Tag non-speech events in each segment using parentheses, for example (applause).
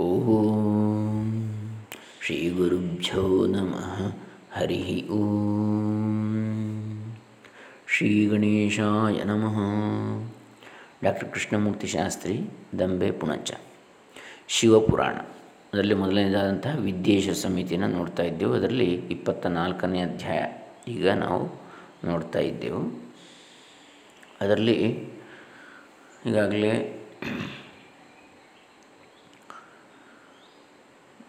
ಓಂ. ಶ್ರೀ ಗುರುಭ್ಯೋ ನಮಃ. ಹರಿ ಓಂ. ಶ್ರೀ ಗಣೇಶಾಯ ನಮಃ. ಡಾಕ್ಟರ್ ಕೃಷ್ಣಮೂರ್ತಿ ಶಾಸ್ತ್ರಿ, ದಂಬೆ ಪುಣಚ. ಶಿವಪುರಾಣ. ಅದರಲ್ಲಿ ಮೊದಲನೇದಾದಂತಹ ವಿದ್ಯೇಶ ಸಮಿತಿಯನ್ನು ನೋಡ್ತಾ ಇದ್ದೆವು. ಅದರಲ್ಲಿ ಇಪ್ಪತ್ತ ನಾಲ್ಕನೇ ಅಧ್ಯಾಯ ಈಗ ನಾವು ನೋಡ್ತಾ ಇದ್ದೆವು. ಅದರಲ್ಲಿ ಈಗಾಗಲೇ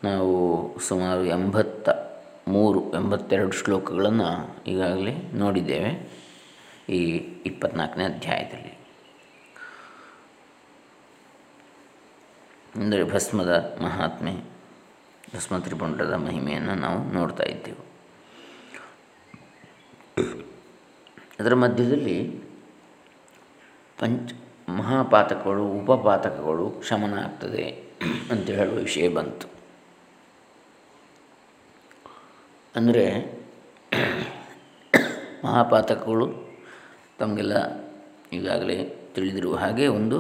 ನಾವು ಸುಮಾರು ಎಂಬತ್ತ ಮೂರು, ಎಂಬತ್ತೆರಡು ಶ್ಲೋಕಗಳನ್ನು ಈಗಾಗಲೇ ನೋಡಿದ್ದೇವೆ ಈ ಇಪ್ಪತ್ನಾಲ್ಕನೇ ಅಧ್ಯಾಯದಲ್ಲಿ. ಅಂದರೆ ಭಸ್ಮದ ಮಹಾತ್ಮೆ ಭಸ್ಮ ತ್ರಿಪುಂಡದ ಮಹಿಮೆಯನ್ನು ನಾವು ನೋಡ್ತಾ ಇದ್ದೆವು. ಅದರ ಮಧ್ಯದಲ್ಲಿ ಪಂಚ ಮಹಾಪಾತಕಗಳು, ಉಪಪಾತಕಗಳು ಶಮನ ಆಗ್ತದೆ ಅಂತ ಹೇಳುವ ವಿಷಯ ಬಂತು. ಅಂದರೆ ಮಹಾಪಾತಕಗಳು ತಮಗೆಲ್ಲ ಈಗಾಗಲೇ ತಿಳಿದಿರುವ ಹಾಗೆ ಒಂದು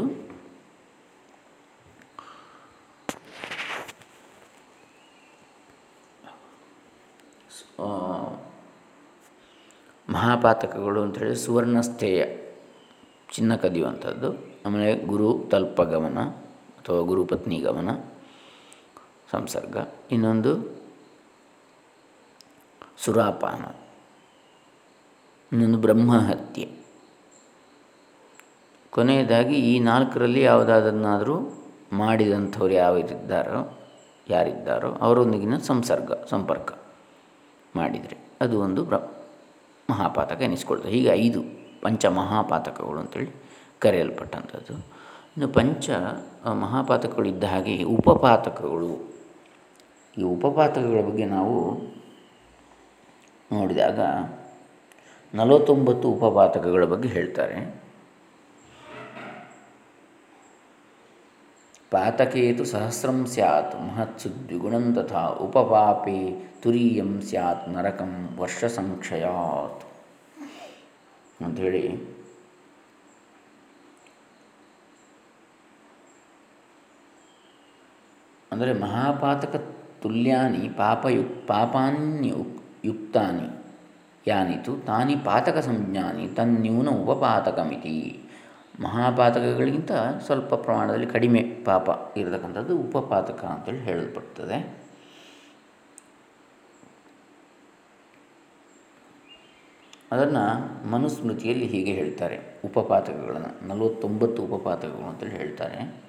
ಮಹಾಪಾತಕಗಳು ಅಂಥೇಳಿ ಸುವರ್ಣಸ್ಥೇಯ, ಚಿನ್ನ ಕದಿಯುವಂಥದ್ದು. ಆಮೇಲೆ ಗುರು ತಲ್ಪಗಮನ ಅಥವಾ ಗುರುಪತ್ನಿ ಗಮನ, ಸಂಸರ್ಗ. ಇನ್ನೊಂದು ಸುರಾಪಾನ. ಇನ್ನೊಂದು ಬ್ರಹ್ಮಹತ್ಯೆ. ಕೊನೆಯದಾಗಿ ಈ ನಾಲ್ಕರಲ್ಲಿ ಯಾವುದಾದನ್ನಾದರೂ ಮಾಡಿದಂಥವ್ರು ಯಾವಿದ್ದಾರೋ ಯಾರಿದ್ದಾರೋ ಅವರೊಂದಿಗಿನ ಸಂಸರ್ಗ, ಸಂಪರ್ಕ ಮಾಡಿದರೆ ಅದು ಒಂದು ಬ್ರ, ಮಹಾಪಾತಕ ಎನಿಸ್ಕೊಳ್ತದೆ ಹೀಗೆ ಐದು ಪಂಚ ಮಹಾಪಾತಕಗಳು ಅಂತೇಳಿ ಕರೆಯಲ್ಪಟ್ಟಂಥದ್ದು. ಇನ್ನು ಪಂಚ ಮಹಾಪಾತಕಗಳು ಇದ್ದ ಹಾಗೆ ಉಪಪಾತಕಗಳು. ಈ ಉಪಪಾತಕಗಳ ಬಗ್ಗೆ ನಾವು ನೋಡಿದಾಗ ನಲವತ್ತೊಂಬತ್ತು ಉಪಪಾತಕಗಳ ಬಗ್ಗೆ ಹೇಳ್ತಾರೆ. ಪಾತಕೇತು ಸಹಸ್ರಂ ಸ್ಯಾತ್ ಮಹತ್ಸು ದ್ವಿಗುಣಂ ತಥಾ ಉಪಪಾಪೆ ತುರೀಯಂ ಸ್ಯಾತ್ ನರಕಂ ವರ್ಷ ಸಂಕ್ಷಯಾತ್ ಅಂಥೇಳಿ ಅಂದರೆ ಮಹಾಪಾತಕ ತುಲ್ಯಾನಿ ಪಾಪಯುಕ್ ಪಾಪಾನ್ಯು ಯುಕ್ತಾನಿ. ಯಾನಿತು? ತಾನಿ ಪಾತಕ ಸಂಜ್ಞಾನಿ, ತನ್ಯೂನ ಉಪಪಾತಕಮಿತಿ. ಮಹಾಪಾತಕಗಳಿಗಿಂತ ಸ್ವಲ್ಪ ಪ್ರಮಾಣದಲ್ಲಿ ಕಡಿಮೆ ಪಾಪ ಇರತಕ್ಕಂಥದ್ದು ಉಪಪಾತಕ ಅಂತೇಳಿ ಹೇಳಲ್ಪಡ್ತದೆ. ಅದನ್ನು ಮನುಸ್ಮೃತಿಯಲ್ಲಿ ಹೀಗೆ ಹೇಳ್ತಾರೆ, ಉಪಪಾತಕಗಳನ್ನು, ನಲವತ್ತೊಂಬತ್ತು ಉಪಪಾತಕಗಳು ಅಂತೇಳಿ ಹೇಳ್ತಾರೆ.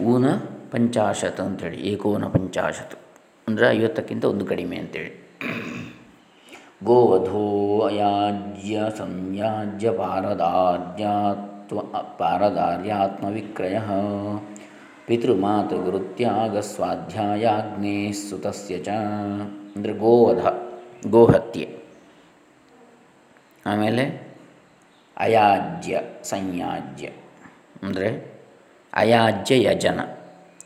ಊನ ಪಂಚಾಶತ್ ಅಂತೇಳಿ, ಏಕೋನ ಪಂಚಾಶತ್. ಅಂದರೆ ಐವತ್ತಕ್ಕಿಂತ ಒಂದು ಕಡಿಮೆ ಅಂತೇಳಿ. ಗೋವಧೋ ಅಯಾಜ್ಯ ಸಂಯಾಜ್ಯ ಪಾರದಾರ್ಯಾತ್ವ ಪಾರದಾರ್ಯಾತ್ಮವಿಕ್ರಯ. ಪಿತೃಮಾತೃಗುರುತ್ಯಾಗ ಸ್ವಾಧ್ಯಾಯಾಗ್ನೇ ಸುತಸ್ಯ ಚ. ಅಂದರೆ ಗೋವಧ, ಗೋಹತ್ಯೆ. ಆಮೇಲೆ ಅಯಾಜ್ಯ ಸಂಯಾಜ್ಯ. ಅಂದರೆ ಅಯಾಜ್ಯ ಯಜನ,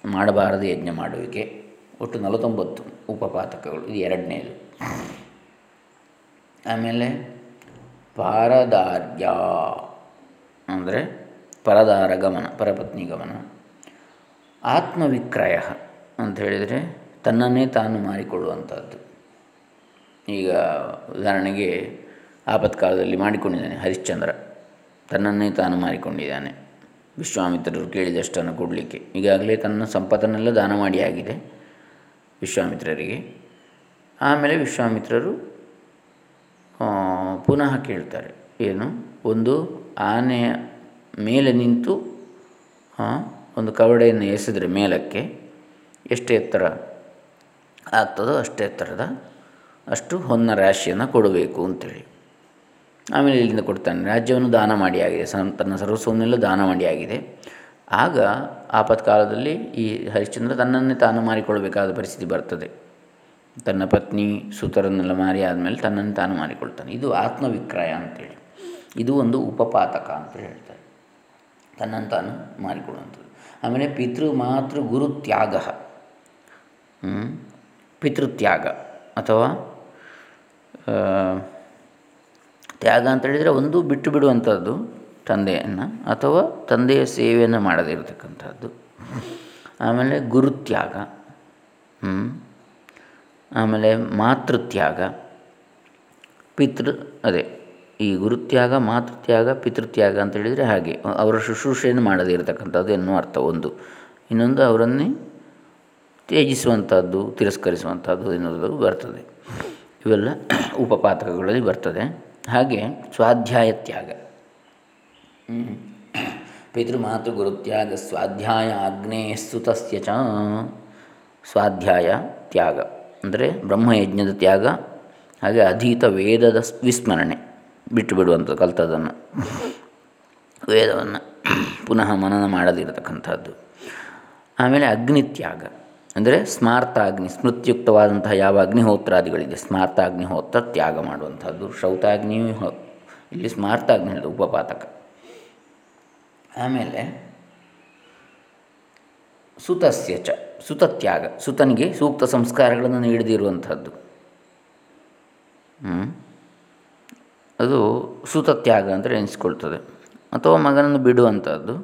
ಮಾಡಬಾರದು ಯಜ್ಞ ಮಾಡುವಿಕೆ. ಒಟ್ಟು ನಲವತ್ತೊಂಬತ್ತು ಉಪಪಾತಕಗಳು, ಇದು ಎರಡನೇದು. ಆಮೇಲೆ ಪಾರದಾರ್ಯ ಅಂದರೆ ಪರದಾರ ಗಮನ, ಪರಪತ್ನಿ ಗಮನ. ಆತ್ಮವಿಕ್ರಯ ಅಂತ ಹೇಳಿದರೆ ತನ್ನನ್ನೇ ತಾನು ಮಾರಿಕೊಳ್ಳುವಂಥದ್ದು ಈಗ ಉದಾಹರಣೆಗೆ ಆಪತ್ಕಾಲದಲ್ಲಿ ಮಾಡಿಕೊಂಡಿದ್ದಾನೆ ಹರಿಶ್ಚಂದ್ರ. ತನ್ನನ್ನೇ ತಾನು ಮಾರಿಕೊಂಡಿದ್ದಾನೆ. ವಿಶ್ವಾಮಿತ್ರರು ಕೇಳಿದಷ್ಟನ್ನು ಕೊಡಲಿಕ್ಕೆ. ಈಗಾಗಲೇ ತನ್ನ ಸಂಪತ್ತನ್ನೆಲ್ಲ ದಾನ ಮಾಡಿ ಆಗಿದೆ. ವಿಶ್ವಾಮಿತ್ರರಿಗೆ. ಆಮೇಲೆ ವಿಶ್ವಾಮಿತ್ರರು ಪುನಃ ಕೇಳ್ತಾರೆ, ಏನು? ಒಂದು ಆನೆಯ ಮೇಲೆ ನಿಂತು ಒಂದು ಕವಡೆಯನ್ನು ಎಸೆದರೆ ಮೇಲಕ್ಕೆ ಎಷ್ಟು ಎತ್ತರ ಆಗ್ತದೋ ಅಷ್ಟು ಎತ್ತರದ ಅಷ್ಟು ಹೊನ್ನ ರಾಶಿಯನ್ನು ಕೊಡಬೇಕು ಅಂತೇಳಿ. ಆಮೇಲೆ ಇಲ್ಲಿಂದ ಕೊಡ್ತಾನೆ, ರಾಜ್ಯವನ್ನು ದಾನ ಮಾಡಿ ಆಗಿದೆ ತನ್ನ ಸರ್ವಸ್ವವನ್ನೆಲ್ಲ ದಾನ ಮಾಡಿ ಆಗಿದೆ. ಆಗ ಆಪತ್ಕಾಲದಲ್ಲಿ ಈ ಹರಿಶ್ಚಂದ್ರ ತನ್ನನ್ನೇ ತಾನು ಮಾರಿಕೊಳ್ಳಬೇಕಾದ ಪರಿಸ್ಥಿತಿ ಬರ್ತದೆ. ತನ್ನ ಪತ್ನಿ, ಸುತರನ್ನೆಲ್ಲ ಮಾರಿ ಆದಮೇಲೆ ತನ್ನನ್ನು ತಾನು ಮಾರಿಕೊಳ್ತಾನೆ. ಇದು ಆತ್ಮವಿಕ್ರಯ ಅಂತೇಳಿ. ಇದು ಒಂದು ಉಪಪಾತಕ ಅಂತ ಹೇಳ್ತಾರೆ. ತನ್ನನ್ನು ತಾನು ಮಾರಿಕೊಳ್ಳುವಂಥದ್ದು. ಆಮೇಲೆ ಪಿತೃ ಮಾತೃ ಗುರು ತ್ಯಾಗ. ಪಿತೃತ್ಯಾಗ ಅಥವಾ ತ್ಯಾಗ ಅಂತ ಹೇಳಿದರೆ ಒಂದು ಬಿಟ್ಟು ಬಿಡುವಂಥದ್ದು. ತಂದೆಯನ್ನು ಅಥವಾ ತಂದೆಯ ಸೇವೆಯನ್ನು ಮಾಡದಿರ್ತಕ್ಕಂಥದ್ದು. ಆಮೇಲೆ ಗುರುತ್ಯಾಗ ಆಮೇಲೆ ಮಾತೃತ್ಯಾಗ, ಪಿತೃ, ಅದೇ, ಈ ಗುರುತ್ಯಾಗ, ಮಾತೃತ್ಯಾಗ, ಪಿತೃತ್ಯಾಗ ಅಂತ ಹೇಳಿದರೆ ಹಾಗೆ, ಅವರ ಶುಶ್ರೂಷೆಯನ್ನು ಮಾಡದೇ ಇರತಕ್ಕಂಥದ್ದು ಎನ್ನುವ ಅರ್ಥ ಒಂದು. ಇನ್ನೊಂದು ಅವರನ್ನೇ ತ್ಯಜಿಸುವಂಥದ್ದು, ತಿರಸ್ಕರಿಸುವಂಥದ್ದು ಎನ್ನುವುದು ಬರ್ತದೆ. ಇವೆಲ್ಲ ಉಪಪಾತಕಗಳಲ್ಲಿ ಬರ್ತದೆ. ಹಾಗೆ ಸ್ವಾಧ್ಯಾಯ ತ್ಯಾಗ. ಪಿತೃಮಾತೃ ಗುರುತ್ಯಾಗ ಸ್ವಾಧ್ಯಾಯ ಆಗ್ನೇಯ ಸುತಸ್ಯ ಚ. ಸ್ವಾಧ್ಯಾಯ ತ್ಯಾಗ. ಅಂದರೆ ಬ್ರಹ್ಮಯಜ್ಞದ ತ್ಯಾಗ, ಹಾಗೆ ಅಧೀತ ವೇದದ ವಿಸ್ಮರಣೆ. ಬಿಟ್ಟು ಬಿಡುವಂಥದ್ದು ಕಲ್ತದನ್ನು ವೇದವನ್ನು ಪುನಃ ಮನನ ಮಾಡದಿರತಕ್ಕಂಥದ್ದು. ಆಮೇಲೆ ಅಗ್ನಿತ್ಯಾಗ. ಅಂದರೆ ಸ್ಮಾರ್ಥ ಅಗ್ನಿ ಸ್ಮೃತ್ಯುಕ್ತವಾದಂತಹ ಯಾವ ಅಗ್ನಿಹೋತ್ರಾದಿಗಳಿದೆ ಸ್ಮಾರ್ಥ ಅಗ್ನಿಹೋತ್ರ ತ್ಯಾಗ ಮಾಡುವಂಥದ್ದು. ಶ್ರೌತಾಗ್ನಿಯೂ ಇಲ್ಲಿ ಸ್ಮಾರ್ಥ ಅಗ್ನಿ ಉಪಪಾತಕ. ಆಮೇಲೆ ಸುತಸ್ಯ ಚ, ಸುತತ್ಯಾಗ, ಸುತನಿಗೆ ಸೂಕ್ತ ಸಂಸ್ಕಾರಗಳನ್ನು ನೀಡದಿರುವಂಥದ್ದು. ಅದು ಸುತತ್ಯಾಗ ಅಂತ ಎನಿಸ್ಕೊಳ್ತದೆ ಅಥವಾ ಮಗನನ್ನು ಬಿಡುವಂಥದ್ದು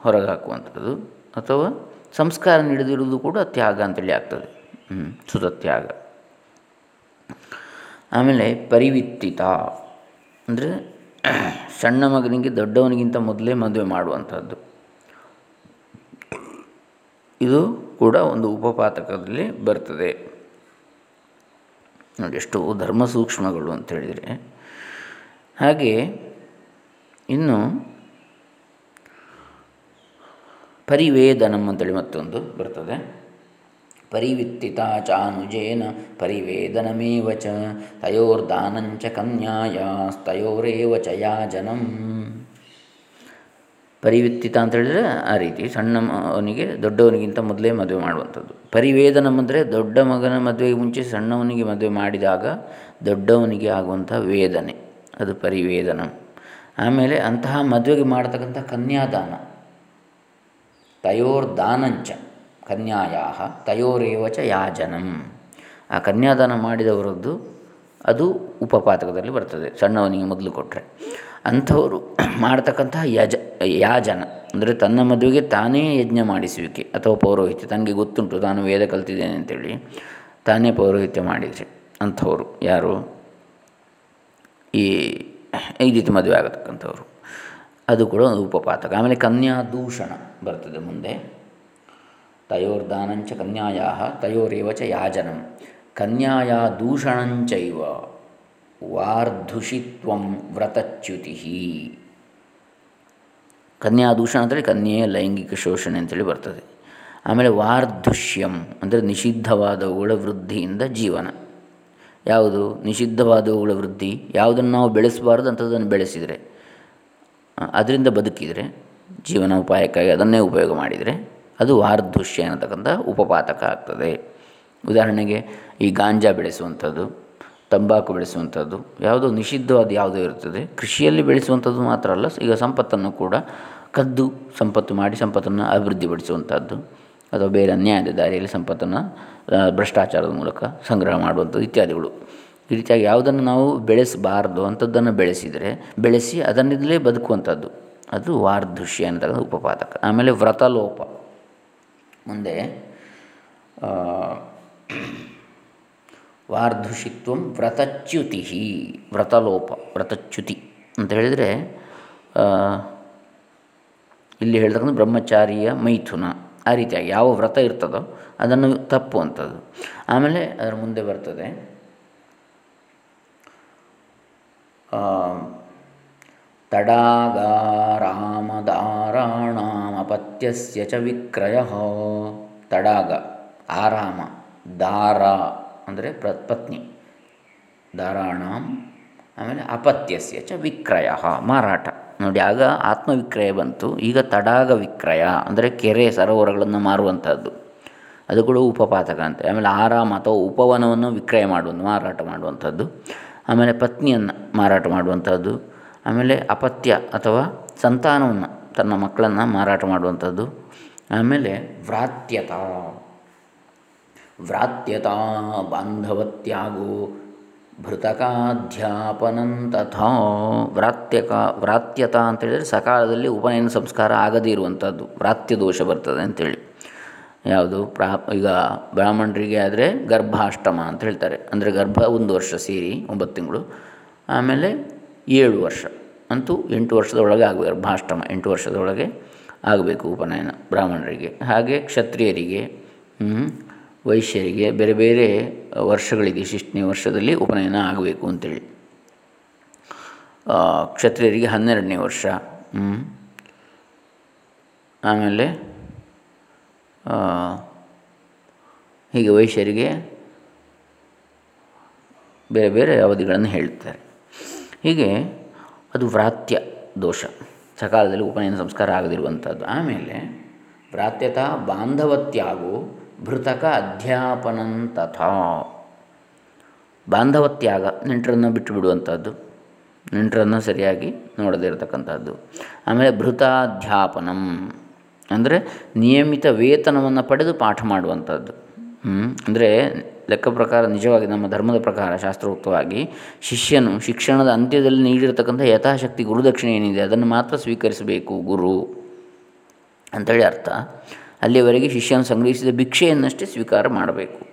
ಹೊರಗೆ ಹಾಕುವಂಥದ್ದು ಅಥವಾ ಸಂಸ್ಕಾರ ನೀಡದಿರುವುದು ಕೂಡ ತ್ಯಾಗ ಅಂತೇಳಿ ಆಗ್ತದೆ. ಸುತತ್ಯಾಗ. ಆಮೇಲೆ ಪರಿವಿತ್ತಿತ ಅಂದರೆ ಸಣ್ಣ ಮಗನಿಗೆ ದೊಡ್ಡವನಿಗಿಂತ ಮೊದಲೇ ಮದುವೆ ಮಾಡುವಂಥದ್ದು. ಇದು ಕೂಡ ಒಂದು ಉಪಪಾತಕದಲ್ಲಿ ಬರ್ತದೆ. ನೋಡಿ ಧರ್ಮ ಸೂಕ್ಷ್ಮಗಳು ಅಂತ ಹೇಳಿದರೆ. ಹಾಗೆ ಇನ್ನು ಪರಿವೇದನಂ ಅಂತೇಳಿ ಮತ್ತೊಂದು ಬರ್ತದೆ. ಪರಿವಿತ್ತಿತ ಚಾನುಜೇನ ಪರಿವೇದನಮೇವ ಚ ತಯೋರ್ದಾನಂಚ ಕನ್ಯಾಯಾಸ್ತಯೋರೇವ ಚ ಯಾಜನಂ ಪರಿವಿತ್ತಿತ ಅಂತ ಹೇಳಿದರೆ ಆ ರೀತಿ ಸಣ್ಣ ಅವನಿಗೆ ದೊಡ್ಡವನಿಗಿಂತ ಮೊದಲೇ ಮದುವೆ ಮಾಡುವಂಥದ್ದು. ಪರಿವೇದನಂ ಅಂದರೆ ದೊಡ್ಡ ಮಗನ ಮದುವೆಗೆ ಮುಂಚೆ ಸಣ್ಣವನಿಗೆ ಮದುವೆ ಮಾಡಿದಾಗ ದೊಡ್ಡವನಿಗೆ ಆಗುವಂಥ ವೇದನೆ. ಅದು ಪರಿವೇದನಂ. ಆಮೇಲೆ ಅಂತಹ ಮದುವೆಗೆ ಮಾಡತಕ್ಕಂಥ ಕನ್ಯಾದಾನ. ತಯೋರ್ದಾನಂಚ. ಕನ್ಯಾಯ ತಯೋರೇವಚ ಯಾಜನಂ. ಆ ಕನ್ಯಾದಾನ ಮಾಡಿದವರದ್ದು ಅದು ಉಪಪಾತಕದಲ್ಲಿ ಬರ್ತದೆ, ಸಣ್ಣವನಿಗೆ ಮೊದಲು ಕೊಟ್ಟರೆ ಅಂಥವರು ಮಾಡ್ತಕ್ಕಂತಹ ಯಜ, ಯಾಜನ, ಅಂದರೆ ತನ್ನ ಮದುವೆಗೆ ತಾನೇ ಯಜ್ಞ ಮಾಡಿಸುವಿಕೆ ಅಥವಾ ಪೌರೋಹಿತ್ಯ, ತನಗೆ ಗೊತ್ತುಂಟು, ತಾನು ವೇದ ಕಲ್ತಿದ್ದೇನೆ ಅಂತೇಳಿ ತಾನೇ ಪೌರೋಹಿತ್ಯ ಮಾಡಿದರೆ ಅಂಥವರು ಯಾರು? ಈ ಐದಿತ ಮದುವೆ ಆಗತಕ್ಕಂಥವ್ರು. ಅದು ಕೂಡ ಒಂದು ಉಪಪಾತಕ. ಆಮೇಲೆ ಕನ್ಯಾ ದೂಷಣ ಬರ್ತದೆ ಮುಂದೆ. ತಯೋರ್ದಾನಂಚ ಕನ್ಯಾಯ ತಯೋರೇವ ಚ ಯಾಜನಂ ಕನ್ಯಾಯ ದೂಷಣಂಚೈವ ವಾರ್ಧುಷಿತ್ವಂ ವ್ರತಚ್ಯುತಿ ಕನ್ಯಾ ದೂಷಣ ಅಂತೇಳಿ ಕನ್ಯೆಯ ಲೈಂಗಿಕ ಶೋಷಣೆ ಅಂತೇಳಿ ಬರ್ತದೆ. ಆಮೇಲೆ ವಾರ್ಧುಷ್ಯಂ ಅಂದರೆ ನಿಷಿದ್ಧವಾದವುಗಳ ವೃದ್ಧಿಯಿಂದ ಜೀವನ. ಯಾವುದು? ನಿಷಿದ್ಧವಾದವುಗಳ ವೃದ್ಧಿ ಯಾವುದನ್ನು ನಾವು ಬೆಳೆಸಬಾರ್ದು ಅಂಥದ್ದನ್ನು ಬೆಳೆಸಿದರೆ ಅದರಿಂದ ಬದುಕಿದರೆ ಜೀವನ ಉಪಾಯಕ್ಕಾಗಿ ಅದನ್ನೇ ಉಪಯೋಗ ಮಾಡಿದರೆ ಅದು ವಾರ್ಧುಷ್ಯ ಅನ್ನತಕ್ಕಂಥ ಉಪಪಾತಕ ಆಗ್ತದೆ. ಉದಾಹರಣೆಗೆ ಈ ಗಾಂಜಾ ಬೆಳೆಸುವಂಥದ್ದು, ತಂಬಾಕು ಬೆಳೆಸುವಂಥದ್ದು, ಯಾವುದೋ ನಿಷಿದ್ಧವಾದ ಯಾವುದೋ ಇರ್ತದೆ ಕೃಷಿಯಲ್ಲಿ ಬೆಳೆಸುವಂಥದ್ದು ಮಾತ್ರ ಅಲ್ಲ, ಈಗ ಸಂಪತ್ತನ್ನು ಕೂಡ ಕದ್ದು ಸಂಪತ್ತು ಮಾಡಿ ಸಂಪತ್ತನ್ನು ಅಭಿವೃದ್ಧಿಪಡಿಸುವಂಥದ್ದು, ಅಥವಾ ಬೇರೆ ಅನ್ಯಾಯದ ದಾರಿಯಲ್ಲಿ ಸಂಪತ್ತನ್ನು ಭ್ರಷ್ಟಾಚಾರದ ಮೂಲಕ ಸಂಗ್ರಹ ಮಾಡುವಂಥದ್ದು ಇತ್ಯಾದಿಗಳು. ಈ ರೀತಿಯಾಗಿ ಯಾವುದನ್ನು ನಾವು ಬೆಳೆಸಬಾರ್ದು ಅಂಥದ್ದನ್ನು ಬೆಳೆಸಿದರೆ, ಬೆಳೆಸಿ ಅದನ್ನಿಂದಲೇ ಬದುಕುವಂಥದ್ದು. ಅದು ವಾರ್ಧುಷ್ಯ ಅಂತಕ್ಕಂಥ ಉಪಪಾತಕ. ಆಮೇಲೆ ವ್ರತಲೋಪ. ಮುಂದೆ ವಾರ್ಧುಷಿತ್ವ ವ್ರತಚ್ಯುತಿ, ವ್ರತಲೋಪ, ವ್ರತಚ್ಯುತಿ ಅಂತ ಹೇಳಿದರೆ ಇಲ್ಲಿ ಹೇಳ್ತಕ್ಕಂಥ ಬ್ರಹ್ಮಚಾರಿಯ ಮೈಥುನ ಆ ರೀತಿಯಾಗಿ ಯಾವ ವ್ರತ ಇರ್ತದೋ ಅದನ್ನು ತಪ್ಪುವಂಥದ್ದು. ಆಮೇಲೆ ಅದರ ಮುಂದೆ ಬರ್ತದೆ ತಡಾಗಾರಾಮದಾರಾಣಾಮಪತ್ಯಸ್ಯ ಚ ವಿಕ್ರಯ. ತಡಾಗ, ಆರಾಮ, ದಾರ ಅಂದರೆ ಪ್ರ, ಪತ್ನಿ. ದಾರಾಣಾಂ, ಆಮೇಲೆ ಅಪತ್ಯಸ್ಯ ಚ ವಿಕ್ರಯ, ಮಾರಾಟ. ನೋಡಿ, ಆಗ ಆತ್ಮವಿಕ್ರಯ ಬಂತು. ಈಗ ತಡಾಗ ವಿಕ್ರಯ ಅಂದರೆ ಕೆರೆ, ಸರೋವರಗಳನ್ನು ಮಾರುವಂಥದ್ದು ಅದು ಕೂಡ ಉಪಪಾತಕ ಅಂತ. ಆಮೇಲೆ ಆರಾಮ ಅಥವಾ ಉಪವನವನ್ನು ವಿಕ್ರಯ ಮಾಡುವಂಥ ಮಾರಾಟ ಮಾಡುವಂಥದ್ದು ಆಮೇಲೆ ಪತ್ನಿಯನ್ನು ಮಾರಾಟ ಮಾಡುವಂಥದ್ದು ಆಮೇಲೆ ಅಪತ್ಯ ಅಥವಾ ಸಂತಾನವನ್ನು ತನ್ನ ಮಕ್ಕಳನ್ನು ಮಾರಾಟ ಮಾಡುವಂಥದ್ದು. ಆಮೇಲೆ ವ್ರಾತ್ಯತ. ವ್ರಾತ್ಯತಾ ಬಾಂಧವತ್ಯಾಗೋ ಭೃತಕಾಧ್ಯಾಪನಂ ತಥಾ. ವ್ರಾತ್ಯಕ, ವ್ರಾತ್ಯತ ಅಂತೇಳಿದರೆ ಸಕಾಲದಲ್ಲಿ ಉಪನಯನ ಸಂಸ್ಕಾರ ಆಗದೇ ಇರುವಂಥದ್ದು. ವ್ರಾತ್ಯ ದೋಷ ಬರ್ತದೆ ಅಂತೇಳಿ. ಯಾವುದು? ಪ್ರಾ, ಈಗ ಬ್ರಾಹ್ಮಣರಿಗೆ ಆದರೆ ಗರ್ಭಾಷ್ಟಮ ಅಂತ ಹೇಳ್ತಾರೆ. ಅಂದರೆ ಗರ್ಭ ಒಂದು ವರ್ಷ ಸೇರಿ ಒಂಬತ್ತು ತಿಂಗಳು. ಆಮೇಲೆ ಏಳು ವರ್ಷ. ಅಂತೂ ಎಂಟು ವರ್ಷದೊಳಗೆ ಆಗಬೇಕು, ಗರ್ಭಾಷ್ಟಮ ಎಂಟು ವರ್ಷದೊಳಗೆ ಆಗಬೇಕು ಉಪನಯನ ಬ್ರಾಹ್ಮಣರಿಗೆ. ಹಾಗೆ ಕ್ಷತ್ರಿಯರಿಗೆ ವೈಶ್ಯರಿಗೆ ಬೇರೆ ಬೇರೆ ವರ್ಷಗಳಿಗೆ ಶಿಷ್ಟನೇ ವರ್ಷದಲ್ಲಿ ಉಪನಯನ ಆಗಬೇಕು ಅಂತೇಳಿ. ಕ್ಷತ್ರಿಯರಿಗೆ ಹನ್ನೆರಡನೇ ವರ್ಷ ಆಮೇಲೆ ಹೀಗೆ ವೈಶ್ಯರಿಗೆ ಬೇರೆ ಬೇರೆ ಅವಧಿಗಳನ್ನು ಹೇಳ್ತಾರೆ. ಹೀಗೆ ಅದು ವ್ರಾತ್ಯ ದೋಷ. ಸಕಾಲದಲ್ಲಿ ಉಪನಯನ ಸಂಸ್ಕಾರ ಆಗದಿರುವಂಥದ್ದು. ಆಮೇಲೆ ವ್ರಾತ್ಯತಾ ಬಾಂಧವತ್ಯಾಗು ಭೃತಕ ಅಧ್ಯಾಪನಂ ತಥಾ. ಬಾಂಧವತ್ಯಾಗ ನೆಂಟರನ್ನು ಬಿಟ್ಟು ಬಿಡುವಂಥದ್ದು. ನೆಂಟರನ್ನು ಸರಿಯಾಗಿ ನೋಡದೇ ಇರತಕ್ಕಂಥದ್ದು. ಆಮೇಲೆ ಭೃತಾಧ್ಯಾಪನಂ ಅಂದರೆ ನಿಯಮಿತ ವೇತನವನ್ನು ಪಡೆದು ಪಾಠ ಮಾಡುವಂಥದ್ದು. ಅಂದರೆ ಲೆಕ್ಕ ಪ್ರಕಾರ ನಿಜವಾಗಿ ನಮ್ಮ ಧರ್ಮದ ಪ್ರಕಾರ ಶಾಸ್ತ್ರೋಕ್ತವಾಗಿ ಶಿಷ್ಯನು ಶಿಕ್ಷಣದ ಅಂತ್ಯದಲ್ಲಿ ನೀಡಿರತಕ್ಕಂಥ ಯಥಾಶಕ್ತಿ ಗುರುದಕ್ಷಿಣೆ ಏನಿದೆ ಅದನ್ನು ಮಾತ್ರ ಸ್ವೀಕರಿಸಬೇಕು, ಗುರು ಅಂಥೇಳಿ ಅರ್ಥ. ಅಲ್ಲಿಯವರೆಗೆ ಶಿಷ್ಯನು ಸಂಗ್ರಹಿಸಿದ ಭಿಕ್ಷೆಯನ್ನಷ್ಟೇ ಸ್ವೀಕಾರ ಮಾಡಬೇಕು.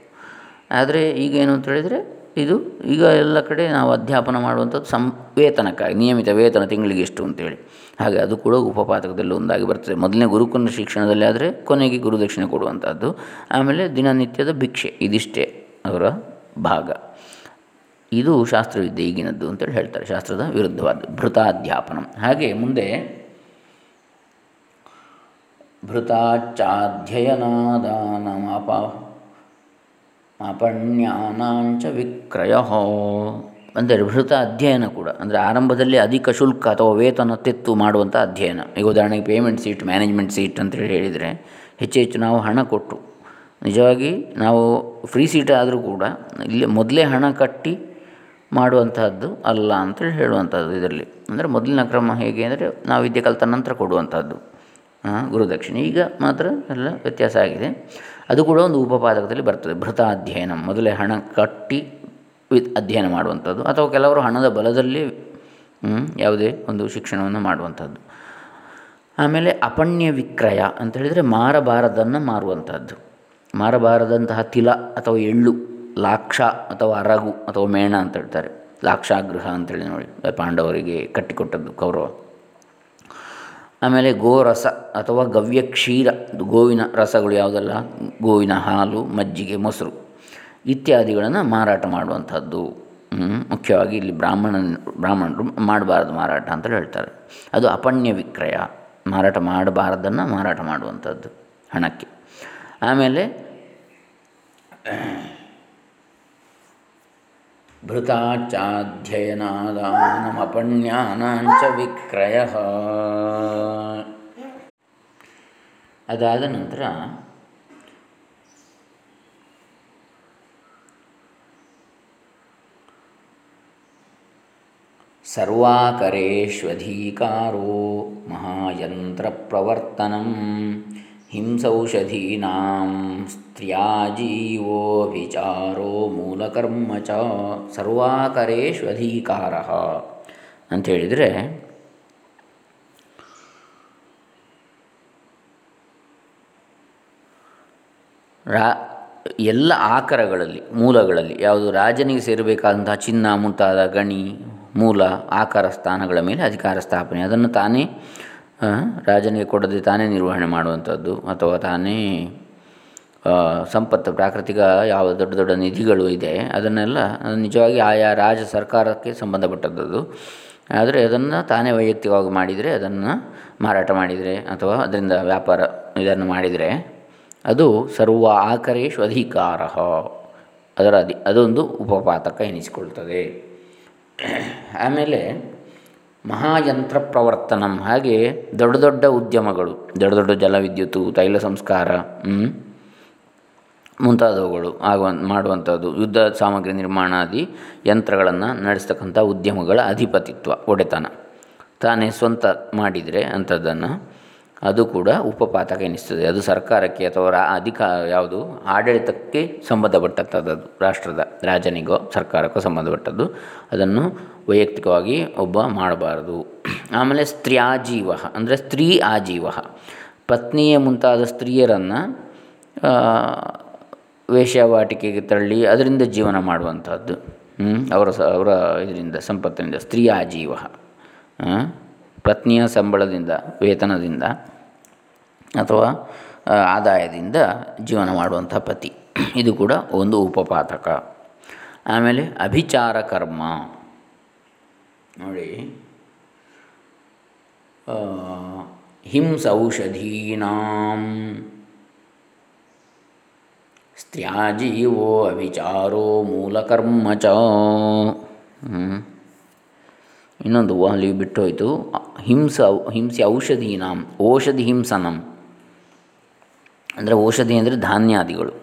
ಆದರೆ ಈಗ ಏನು ಅಂತ ಹೇಳಿದರೆ ಇದು ಈಗ ಎಲ್ಲ ಕಡೆ ನಾವು ಅಧ್ಯಾಪನ ಮಾಡುವಂಥದ್ದು ಸಂ, ವೇತನಕ್ಕಾಗಿ, ನಿಯಮಿತ ವೇತನ ತಿಂಗಳಿಗೆ ಎಷ್ಟು ಅಂತೇಳಿ. ಹಾಗೆ ಅದು ಕೂಡ ಉಪಪಾತಕದಲ್ಲಿ ಒಂದಾಗಿ ಬರ್ತದೆ. ಮೊದಲನೇ ಗುರುಕುಲ ಶಿಕ್ಷಣದಲ್ಲಿ ಆದರೆ ಕೊನೆಗೆ ಗುರುದಕ್ಷಿಣೆ ಕೊಡುವಂಥದ್ದು. ಆಮೇಲೆ ದಿನನಿತ್ಯದ ಭಿಕ್ಷೆ ಇದಿಷ್ಟೇ. ಅವರ ಭಾಗ. ಇದು ಶಾಸ್ತ್ರವಿದ್ಯೆ ಈಗಿನದ್ದು ಅಂತೇಳಿ ಹೇಳ್ತಾರೆ. ಶಾಸ್ತ್ರದ ವಿರುದ್ಧವಾದ ಭೃತಾಧ್ಯಾಪನ. ಹಾಗೆ ಮುಂದೆ ಭೃತಾಚ್ಚಾಧ್ಯಯನಾದಾನಮಾಪ ಮಾಪಣ್ಯಾನಾಂಚ ವಿಕ್ರಯ ಅಂದರೆ ಭೃತ ಅಧ್ಯಯನ ಕೂಡ. ಅಂದರೆ ಆರಂಭದಲ್ಲಿ ಅಧಿಕ ಶುಲ್ಕ ಅಥವಾ ವೇತನ ತೆತ್ತು ಮಾಡುವಂಥ ಅಧ್ಯಯನ. ಈಗ ಉದಾಹರಣೆಗೆ ಪೇಮೆಂಟ್ ಸೀಟ್ ಮ್ಯಾನೇಜ್ಮೆಂಟ್ ಸೀಟ್ ಅಂತೇಳಿ ಹೇಳಿದರೆ ಹೆಚ್ಚು ಹೆಚ್ಚು ನಾವು ಹಣ ಕೊಟ್ಟು ನಿಜವಾಗಿ ನಾವು ಫ್ರೀ ಸೀಟ್ ಆದರೂ ಕೂಡ ಇಲ್ಲಿ ಮೊದಲೇ ಹಣ ಕಟ್ಟಿ ಮಾಡುವಂತಹದ್ದು ಅಲ್ಲ ಅಂತೇಳಿ ಹೇಳುವಂಥದ್ದು ಇದರಲ್ಲಿ. ಅಂದರೆ ಮೊದಲಿನ ಕ್ರಮ ಹೇಗೆ ಅಂದರೆ ನಾವು ವಿದ್ಯೆ ಕಲಿತ ನಂತರ ಕೊಡುವಂಥದ್ದು ಗುರುದಕ್ಷಿಣೆ. ಈಗ ಮಾತ್ರ ಎಲ್ಲ ವ್ಯತ್ಯಾಸ ಆಗಿದೆ. ಅದು ಕೂಡ ಒಂದು ಉಪಪಾದಕದಲ್ಲಿ ಬರ್ತದೆ. ಭೃತ ಅಧ್ಯಯನ ಮೊದಲೇ ಹಣ ಕಟ್ಟಿ ಅಧ್ಯಯನ ಮಾಡುವಂಥದ್ದು ಅಥವಾ ಕೆಲವರು ಹಣದ ಬಲದಲ್ಲಿ ಯಾವುದೇ ಒಂದು ಶಿಕ್ಷಣವನ್ನು ಮಾಡುವಂಥದ್ದು ಆಮೇಲೆ ಅಪಣ್ಯ ವಿಕ್ರಯ ಅಂತ ಹೇಳಿದರೆ ಮಾರಬಾರದನ್ನು ಮಾರುವಂಥದ್ದು ಮಾರಬಾರದಂತಹ ತಿಲ ಅಥವಾ ಎಳ್ಳು, ಲಾಕ್ಷ ಅಥವಾ ಅರಗು ಅಥವಾ ಮೇಣ ಅಂತ ಹೇಳ್ತಾರೆ. ಲಾಕ್ಷಾಗೃಹ ಅಂತೇಳಿ ನೋಡಿ ಪಾಂಡವರಿಗೆ ಕಟ್ಟಿಕೊಟ್ಟದ್ದು ಕೌರವ. ಆಮೇಲೆ ಗೋರಸ ಅಥವಾ ಗವ್ಯ ಕ್ಷೀರ ಗೋವಿನ ರಸಗಳು ಯಾವುದಲ್ಲ? ಗೋವಿನ ಹಾಲು, ಮಜ್ಜಿಗೆ, ಮೊಸರು ಇತ್ಯಾದಿಗಳನ್ನು ಮಾರಾಟ ಮಾಡುವಂಥದ್ದು. ಮುಖ್ಯವಾಗಿ ಇಲ್ಲಿ ಬ್ರಾಹ್ಮಣ ಬ್ರಾಹ್ಮಣರು ಮಾಡಬಾರದು ಮಾರಾಟ ಅಂತ ಹೇಳ್ತಾರೆ. ಅದು ಅಪಣ್ಯ ವಿಕ್ರಯ, ಮಾರಾಟ ಮಾಡಬಾರ್ದನ್ನು ಮಾರಾಟ ಮಾಡುವಂಥದ್ದು ಹಣಕ್ಕೆ. ಆಮೇಲೆ ಭೃತಾಚಾಧ್ಯಯನಾದಾನಮಪಣ್ಯಾನಾಂಚ ವಿಕ್ರಯ. ಅದಾದ ನಂತರ ಸರ್ವಾಕರೇಷ್ವಧೀಕಾರೋ ಮಹಾಯಂತ್ರಪ್ರವರ್ತನಂ ಸ್ತ್ರೀವೋ ವಿಚಾರೋ ಮೂಲಕರ್ಮ ಚ ಅಂತ ಅಂಥೇಳಿದರೆ, ರಾ, ಎಲ್ಲ ಆಕರಗಳಲ್ಲಿ, ಮೂಲಗಳಲ್ಲಿ, ಯಾವುದು ರಾಜನಿಗೆ ಸೇರಬೇಕಾದಂತಹ ಚಿನ್ನ ಮುಂತಾದ ಗಣಿ, ಮೂಲ, ಆಕಾರ ಸ್ಥಾನಗಳ ಮೇಲೆ ಅಧಿಕಾರ ಸ್ಥಾಪನೆ, ಅದನ್ನು ತಾನೇ ರಾಜನಿಗೆ ಕೊಡದೆ ತಾನೇ ನಿರ್ವಹಣೆ ಮಾಡುವಂಥದ್ದು ಅಥವಾ ತಾನೇ ಸಂಪತ್ತು, ಪ್ರಾಕೃತಿಕ ಯಾವ ದೊಡ್ಡ ದೊಡ್ಡ ನಿಧಿಗಳು ಇದೆ, ಅದನ್ನೆಲ್ಲ ನಿಜವಾಗಿ ಆಯಾ ರಾಜ ಸರ್ಕಾರಕ್ಕೆ ಸಂಬಂಧಪಟ್ಟದ್ದು. ಆದರೆ ಅದನ್ನು ತಾನೇ ವೈಯಕ್ತಿಕವಾಗಿ ಮಾಡಿದರೆ, ಅದನ್ನು ಮಾರಾಟ ಮಾಡಿದರೆ ಅಥವಾ ಅದರಿಂದ ವ್ಯಾಪಾರ ಇದನ್ನು ಮಾಡಿದರೆ, ಅದು ಸರ್ವ ಆಕರೇಶು ಅಧಿಕಾರ. ಅದರ ಅಧಿ, ಅದೊಂದು ಉಪಪಾತಕ ಎನಿಸಿಕೊಳ್ತದೆ. ಆಮೇಲೆ ಮಹಾಯಂತ್ರ ಪ್ರವರ್ತನಂ ಹಾಗೆ ದೊಡ್ಡ ದೊಡ್ಡ ಉದ್ಯಮಗಳು, ದೊಡ್ಡ ದೊಡ್ಡ ಜಲವಿದ್ಯುತ್ತು, ತೈಲ ಸಂಸ್ಕಾರ ಮುಂತಾದವುಗಳು ಆಗುವ, ಮಾಡುವಂಥದ್ದು, ಯುದ್ಧ ಸಾಮಗ್ರಿ ನಿರ್ಮಾಣಾದಿ ಯಂತ್ರಗಳನ್ನು ನಡೆಸ್ತಕ್ಕಂಥ ಉದ್ಯಮಗಳ ಅಧಿಪತಿತ್ವ, ಒಡೆತನ. ತಾನೇ ಸ್ವಂತ ಮಾಡಿದರೆ ಅಂಥದ್ದನ್ನು ಅದು ಕೂಡ ಉಪಪಾತಕ ಎನಿಸ್ತದೆ. ಅದು ಸರ್ಕಾರಕ್ಕೆ ಅಥವಾ ರಾ ಯಾವುದು, ಆಡಳಿತಕ್ಕೆ ಸಂಬಂಧಪಟ್ಟಂಥದ್ದು, ರಾಷ್ಟ್ರದ ರಾಜನಿಗೋ ಸರ್ಕಾರಕ್ಕೋ ಸಂಬಂಧಪಟ್ಟದ್ದು. ಅದನ್ನು ವೈಯಕ್ತಿಕವಾಗಿ ಒಬ್ಬ ಮಾಡಬಾರದು. ಆಮೇಲೆ ಸ್ತ್ರೀಯಾಜೀವ ಅಂದರೆ ಸ್ತ್ರೀ ಆಜೀವ ಪತ್ನಿಯ ಮುಂತಾದ ಸ್ತ್ರೀಯರನ್ನು ವೇಶ್ಯಾವಾಟಿಕೆಗೆ ತಳ್ಳಿ ಅದರಿಂದ ಜೀವನ ಮಾಡುವಂಥದ್ದು. ಅವರ ಸ, ಅವರ ಇದರಿಂದ, ಸಂಪತ್ತಿನಿಂದ, ಸ್ತ್ರೀ ಆಜೀವ ಪತ್ನಿಯ ಸಂಬಳದಿಂದ, ವೇತನದಿಂದ ಅಥವಾ ಆದಾಯದಿಂದ ಜೀವನ ಮಾಡುವಂಥ ಪತಿ. ಇದು ಕೂಡ ಒಂದು ಉಪಪಾತಕ ಆಮೇಲೆ ಅಭಿಚಾರ ಕರ್ಮ. ನೋಡಿ. ಹಿಂಸೌಷಧೀನಾಂ. ಸ್ತ್ಯಾಜೀವೋ ಅವಿಚಾರೋ ಮೂಲಕರ್ಮ ಚ. ಇನ್ನೊಂದು ಅಲ್ಲಿ ಬಿಟ್ಟೋಯಿತು. ಹಿಂಸ, ಹಿಂಸೆ ಔಷಧೀನಾಂ ಔಷಧಿ ಹಿಂಸನಂ. ಅಂದರೆ ಔಷಧಿ ಅಂದರೆ ಧಾನ್ಯಾದಿಗಳು.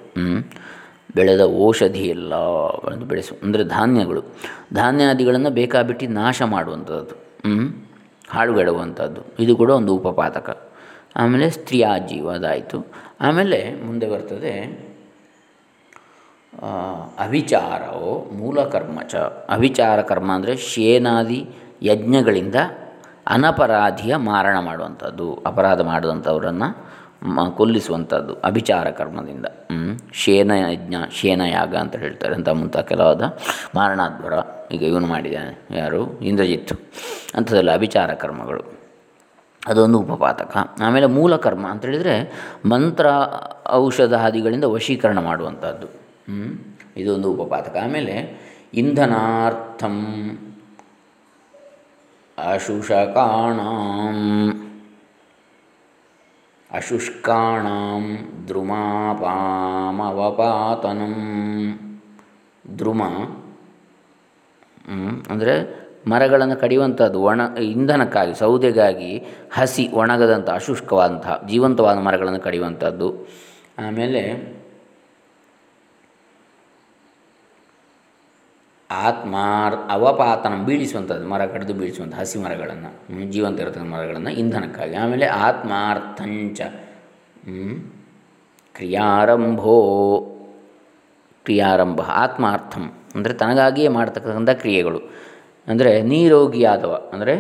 ಬೆಳೆದ ಔಷಧಿ ಎಲ್ಲ ಬೆಳೆಸು, ಅಂದರೆ ಧಾನ್ಯಗಳು. ಧಾನ್ಯಾದಿಗಳನ್ನು ಬೇಕಾಬಿಟ್ಟು ನಾಶ ಮಾಡುವಂಥದ್ದು. ಹಾಳುಗೆಡುವಂಥದ್ದು ಇದು ಕೂಡ ಒಂದು ಉಪಪಾತಕ. ಆಮೇಲೆ ಸ್ತ್ರೀಯಾಜೀವ ಅದಾಯಿತು. ಆಮೇಲೆ ಮುಂದೆ ಬರ್ತದೆ ಅವಿಚಾರವು ಮೂಲಕರ್ಮ ಚ ಅವಿಚಾರ ಕರ್ಮ ಅಂದರೆ ಶೇನಾದಿ ಯಜ್ಞಗಳಿಂದ ಅನಪರಾಧಿಯ ಮಾರಣ ಮಾಡುವಂಥದ್ದು, ಅಪರಾಧ ಮಾಡಿದಂಥವರನ್ನು ಕೊಲ್ಲಿಸುವಂಥದ್ದು, ಅಭಿಚಾರ ಕರ್ಮದಿಂದ. ಶೇನ ಯಜ್ಞ ಶೇನಯಾಗ ಅಂತ ಹೇಳ್ತಾರೆ. ಅಂತ ಮುಂತ ಕೆಲವಾದ ಮಾರಣಾಧ್ವರ ಈಗ ಇವನು ಮಾಡಿದ್ದಾನೆ. ಯಾರು? ಇಂದ್ರಜಿತ್ ಅಂಥದ್ದೆಲ್ಲ ಅಭಿಚಾರ ಕರ್ಮಗಳು. ಅದೊಂದು ಉಪಪಾತಕ. ಆಮೇಲೆ ಮೂಲ ಕರ್ಮ ಅಂತ ಹೇಳಿದರೆ ಮಂತ್ರ ಔಷಧಾದಿಗಳಿಂದ ವಶೀಕರಣ ಮಾಡುವಂಥದ್ದು. ಇದೊಂದು ಉಪಪಾತಕ. ಆಮೇಲೆ ಇಂಧನಾರ್ಥಂ ಅಶುಷಕಾಣಾಂ. ಅಶುಷ್ಕಾಣಾಂ ದ್ರುಮಾಪಾಮವಪಾತನಂ. ದ್ರುಮ ಅಂದರೆ ಮರಗಳನ್ನು ಕಡಿಯುವಂಥದ್ದು, ಒಣ, ಇಂಧನಕ್ಕಾಗಿ, ಸೌದೆಗಾಗಿ ಹಸಿ ಒಣಗದಂಥ ಅಶುಷ್ಕವಾದಂತಹ ಜೀವಂತವಾದ ಮರಗಳನ್ನು ಕಡಿಯುವಂಥದ್ದು. ಆಮೇಲೆ ಆತ್ಮಾರ್ ಅವಪಾತನ ಬೀಳಿಸುವಂಥದ್ದು, ಮರ ಕಡಿದು ಬೀಳಿಸುವಂಥ ಹಸಿ ಮರಗಳನ್ನು ಜೀವಂತ ಇರತಕ್ಕಂಥ ಮರಗಳನ್ನು ಇಂಧನಕ್ಕಾಗಿ. ಆಮೇಲೆ ಆತ್ಮಾರ್ಥಂಚ ಕ್ರಿಯಾರಂಭೋ, ಕ್ರಿಯಾರಂಭ, ಆತ್ಮಾರ್ಥಂ. ಅಂದರೆ ತನಗಾಗಿಯೇ ಮಾಡತಕ್ಕಂಥ ಕ್ರಿಯೆಗಳು. ಅಂದರೆ ನೀರೋಗಿಯಾದವ, ಅಂದರೆ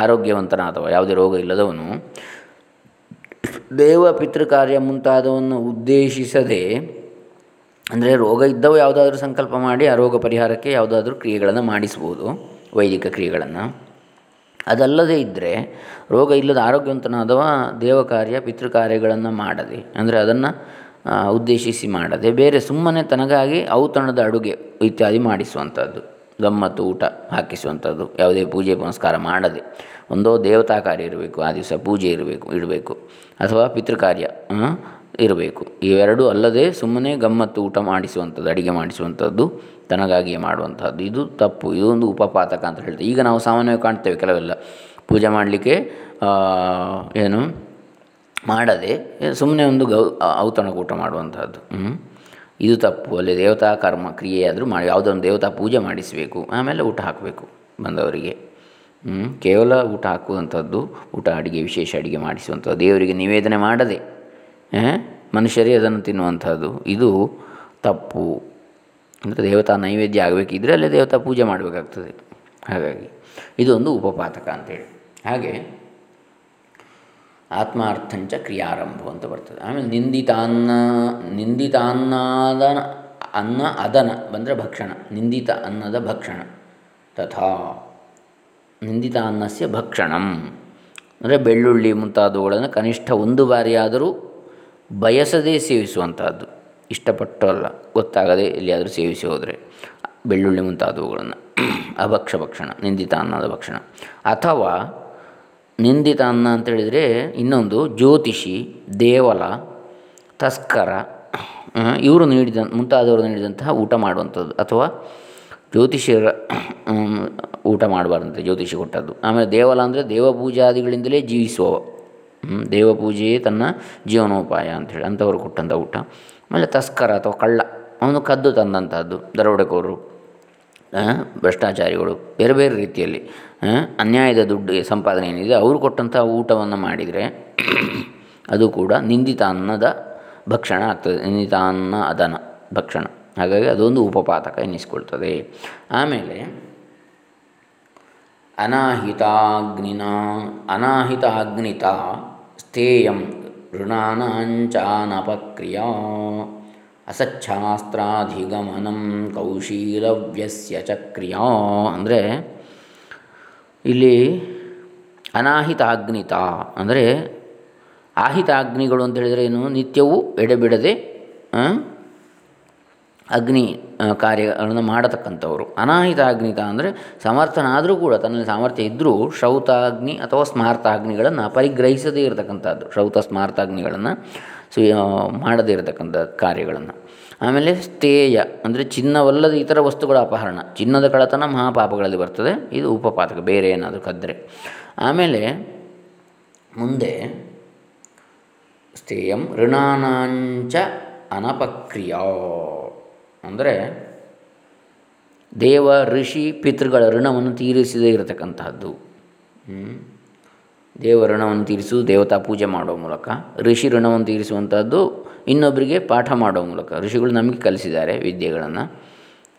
ಆರೋಗ್ಯವಂತನಾದವ, ಯಾವುದೇ ರೋಗ ಇಲ್ಲದವನು, ದೇವ ಪಿತೃಕಾರ್ಯ ಮುಂತಾದವನ್ನು ಉದ್ದೇಶಿಸದೆ ಅಂದರೆ ರೋಗ ಇದ್ದವು ಯಾವುದಾದ್ರೂ ಸಂಕಲ್ಪ ಮಾಡಿ ಆ ರೋಗ ಪರಿಹಾರಕ್ಕೆ ಯಾವುದಾದ್ರೂ ಕ್ರಿಯೆಗಳನ್ನು ಮಾಡಿಸ್ಬೋದು, ವೈದಿಕ ಕ್ರಿಯೆಗಳನ್ನು. ಅದಲ್ಲದೇ ಇದ್ದರೆ ರೋಗ ಇಲ್ಲದ ಆರೋಗ್ಯವಂತನಾದವ ದೇವ ಕಾರ್ಯ ಪಿತೃಕಾರ್ಯಗಳನ್ನು ಮಾಡದೆ, ಅಂದರೆ ಅದನ್ನು ಉದ್ದೇಶಿಸಿ ಮಾಡದೆ, ಬೇರೆ ಸುಮ್ಮನೆ ತನಗಾಗಿ ಔತಣದ ಅಡುಗೆ ಇತ್ಯಾದಿ ಮಾಡಿಸುವಂಥದ್ದು ಗಮ್ಮತ್ತು, ಊಟ ಹಾಕಿಸುವಂಥದ್ದು ಯಾವುದೇ ಪೂಜೆ, ಪುನಸ್ಕಾರ ಮಾಡದೆ. ಒಂದೋ ದೇವತಾ ಕಾರ್ಯ ಇರಬೇಕು, ಆ ದಿವಸ ಪೂಜೆ ಇರಬೇಕು, ಇಡಬೇಕು. ಅಥವಾ ಪಿತೃಕಾರ್ಯ ಇರಬೇಕು. ಇವೆರಡೂ ಅಲ್ಲದೆ ಸುಮ್ಮನೆ ಗಮ್ಮತ್ತು ಊಟ ಮಾಡಿಸುವಂಥದ್ದು, ಅಡಿಗೆ ಮಾಡಿಸುವಂಥದ್ದು, ತನಗಾಗಿಯೇ ಮಾಡುವಂಥದ್ದು. ಇದು ತಪ್ಪು. ಇದೊಂದು ಉಪಪಾತಕ ಅಂತ ಹೇಳ್ತೇವೆ ಈಗ ನಾವು ಸಾಮಾನ್ಯವಾಗಿ ಕಾಣ್ತೇವೆ ಕೆಲವೆಲ್ಲ. ಪೂಜೆ ಮಾಡಲಿಕ್ಕೆ ಏನು, ಮಾಡದೆ ಸುಮ್ಮನೆ ಒಂದು ಗೌ ಊಟ ಮಾಡುವಂಥದ್ದು. ಇದು ತಪ್ಪು. ಅಲ್ಲಿ ದೇವತಾ ಕರ್ಮ ಕ್ರಿಯೆಯಾದರೂ ಮಾಡಿ ಯಾವುದೋ ಒಂದು ದೇವತಾ ಪೂಜೆ ಮಾಡಿಸಬೇಕು. ಆಮೇಲೆ ಊಟ ಹಾಕಬೇಕು ಬಂದವರಿಗೆ. ಕೇವಲ ಊಟ ಹಾಕುವಂಥದ್ದು, ಊಟ, ಅಡಿಗೆ, ವಿಶೇಷ ಅಡಿಗೆ ಮಾಡಿಸುವಂಥದ್ದು. ದೇವರಿಗೆ ನಿವೇದನೆ ಮಾಡದೆ ಮನುಷ್ಯರೇ ಅದನ್ನು ತಿನ್ನುವಂಥದ್ದು. ಇದು ತಪ್ಪು. ಅಂದರೆ ದೇವತಾ ನೈವೇದ್ಯ ಆಗಬೇಕಿದ್ರೆ ಅಲ್ಲೇ ದೇವತಾ ಪೂಜೆ ಮಾಡಬೇಕಾಗ್ತದೆ. ಹಾಗಾಗಿ ಇದೊಂದು ಉಪಪಾತಕ ಅಂತೇಳಿ. ಹಾಗೆ ಆತ್ಮಾರ್ಥಂಚ ಕ್ರಿಯಾರಂಭ ಅಂತ ಬರ್ತದೆ. ಆಮೇಲೆ ನಿಂದಿತಾನ್ನ, ನಿಂದಿತಾನ್ನಾದ ಅನ್ನ ಅದನ ಬಂದರೆ ಭಕ್ಷಣ. ನಿಂದಿತ ಅನ್ನದ ಭಕ್ಷಣ. ತಥಾ ನಿಂದಿತ ಅನ್ನಸ್ಯ ಭಕ್ಷಣಂ. ಅಂದರೆ ಬೆಳ್ಳುಳ್ಳಿ ಮುಂತಾದವುಗಳನ್ನು ಕನಿಷ್ಠ ಒಂದು ಬಾರಿಯಾದರೂ ಬಯಸದೇ ಸೇವಿಸುವಂಥದ್ದು ಇಷ್ಟಪಟ್ಟು ಅಲ್ಲ, ಗೊತ್ತಾಗದೆ ಎಲ್ಲಿಯಾದರೂ ಸೇವಿಸಿ ಹೋದರೆ ಬೆಳ್ಳುಳ್ಳಿ ಮುಂತಾದವುಗಳನ್ನು. (clears throat) ಅಭಕ್ಷ ಭಕ್ಷಣ, ನಿಂದಿತ ಅನ್ನದ ಭಕ್ಷಣ. ಅಥವಾ ನಿಂದಿತ ಅನ್ನ ಅಂತೇಳಿದರೆ ಇನ್ನೊಂದು ಜ್ಯೋತಿಷಿ, ದೇವಲ, ತಸ್ಕರ ಇವರು ನೀಡಿದ, ಮುಂತಾದವರು ನೀಡಿದಂತಹ ಊಟ ಮಾಡುವಂಥದ್ದು ಅಥವಾ ಜ್ಯೋತಿಷಿಯರ ಊಟ ಮಾಡಬಾರ್ದಂತೆ, ಜ್ಯೋತಿಷಿ ಕೊಟ್ಟದ್ದು. ಆಮೇಲೆ ದೇವಲ ಅಂದರೆ ದೇವಪೂಜಾದಿಗಳಿಂದಲೇ ಜೀವಿಸುವವ. ದೇವಪೂಜೆಯೇ ತನ್ನ ಜೀವನೋಪಾಯ ಅಂಥೇಳಿ ಅಂಥವ್ರು ಕೊಟ್ಟಂಥ ಊಟ. ಆಮೇಲೆ ತಸ್ಕರ ಅಥವಾ ಕಳ್ಳ, ಅವನು ಕದ್ದು ತಂದಂಥದ್ದು ದರೋಡೆಕೋರು ಭ್ರಷ್ಟಾಚಾರಿಗಳು, ಬೇರೆ ಬೇರೆ ರೀತಿಯಲ್ಲಿ ಅನ್ಯಾಯದ ದುಡ್ಡು ಸಂಪಾದನೆ ಏನಿದೆ ಅವರು ಕೊಟ್ಟಂಥ ಊಟವನ್ನು ಮಾಡಿದರೆ ಅದು ಕೂಡ ನಿಂದಿತ ಅನ್ನದ ಭಕ್ಷಣ ಆಗ್ತದೆ, ನಿಂದಿತ ಅನ್ನ ಅದನ ಭಕ್ಷಣ. ಹಾಗಾಗಿ ಅದೊಂದು ಉಪಪಾತಕ ಎನಿಸಿಕೊಳ್ತದೆ. ಆಮೇಲೆ ಅನಾಹಿತಾಗ್ನಿನ, ಅನಾಹಿತಾಗ್ನಿತ ಸ್ಥೇಯಂ ಋಣಾನಾಂಚಾನಪಕ್ರಿಯಾ ಅಸಚ್ಛಾಸ್ತ್ರಾಧಿಗಮನಂ ಕೌಶೀಲವ್ಯಸ್ಯ ಚಕ್ರಿಯಾ ಅಂದರೆ ಇಲ್ಲಿ ಅನಾಹಿತಾಗ್ನಿತ, ಅಂದರೆ ಆಹಿತಾಗ್ನಿಗಳು ಅಂತ ಹೇಳಿದರೆ ಏನು? ನಿತ್ಯವೂ ಎಡೆಬಿಡದೆ ಅಗ್ನಿ ಕಾರ್ಯಗಳನ್ನು ಮಾಡತಕ್ಕಂಥವರು. ಅನಾಹಿತ ಅಗ್ನಿತ ಅಂದರೆ ಸಮರ್ಥನಾದರೂ ಕೂಡ ತನ್ನಲ್ಲಿ ಸಾಮರ್ಥ್ಯ ಇದ್ದರೂ ಶ್ರೌತಾಗ್ನಿ ಅಥವಾ ಸ್ಮಾರ್ತಾಗ್ನಿಗಳನ್ನು ಪರಿಗ್ರಹಿಸದೇ ಇರತಕ್ಕಂಥದ್ದು. ಶ್ರೌತ ಸ್ಮಾರ್ತಾಗ್ನಿಗಳನ್ನು, ಸು ಮಾಡದೇ ಇರತಕ್ಕಂಥ ಕಾರ್ಯಗಳನ್ನು. ಆಮೇಲೆ ಸ್ಥೇಯ ಅಂದರೆ ಚಿನ್ನವಲ್ಲದ ಇತರ ವಸ್ತುಗಳ ಅಪಹರಣ. ಚಿನ್ನದ ಕಳತನ ಮಹಾಪಾಪಗಳಲ್ಲಿ ಬರ್ತದೆ, ಇದು ಉಪಪಾತಕ, ಬೇರೆ ಏನಾದರೂ ಕದ್ದರೆ ಆಮೇಲೆ ಮುಂದೆ ಸ್ಥೇಯಂ ಋಣಾನಾಂಚ ಅನಪಕ್ರಿಯ. ಅಂದರೆ ದೇವ, ಋಷಿ, ಪಿತೃಗಳ ಋಣವನ್ನು ತೀರಿಸದೇ ಇರತಕ್ಕಂತಹದ್ದು. ದೇವ ಋಣವನ್ನು ತೀರಿಸು, ದೇವತಾ ಪೂಜೆ ಮಾಡುವ ಮೂಲಕ. ಋಷಿ ಋಣವನ್ನು ತೀರಿಸುವಂಥದ್ದು ಇನ್ನೊಬ್ಬರಿಗೆ ಪಾಠ ಮಾಡುವ ಮೂಲಕ. ಋಷಿಗಳು ನಮಗೆ ಕಲಿಸಿದ್ದಾರೆ ವಿದ್ಯೆಗಳನ್ನು.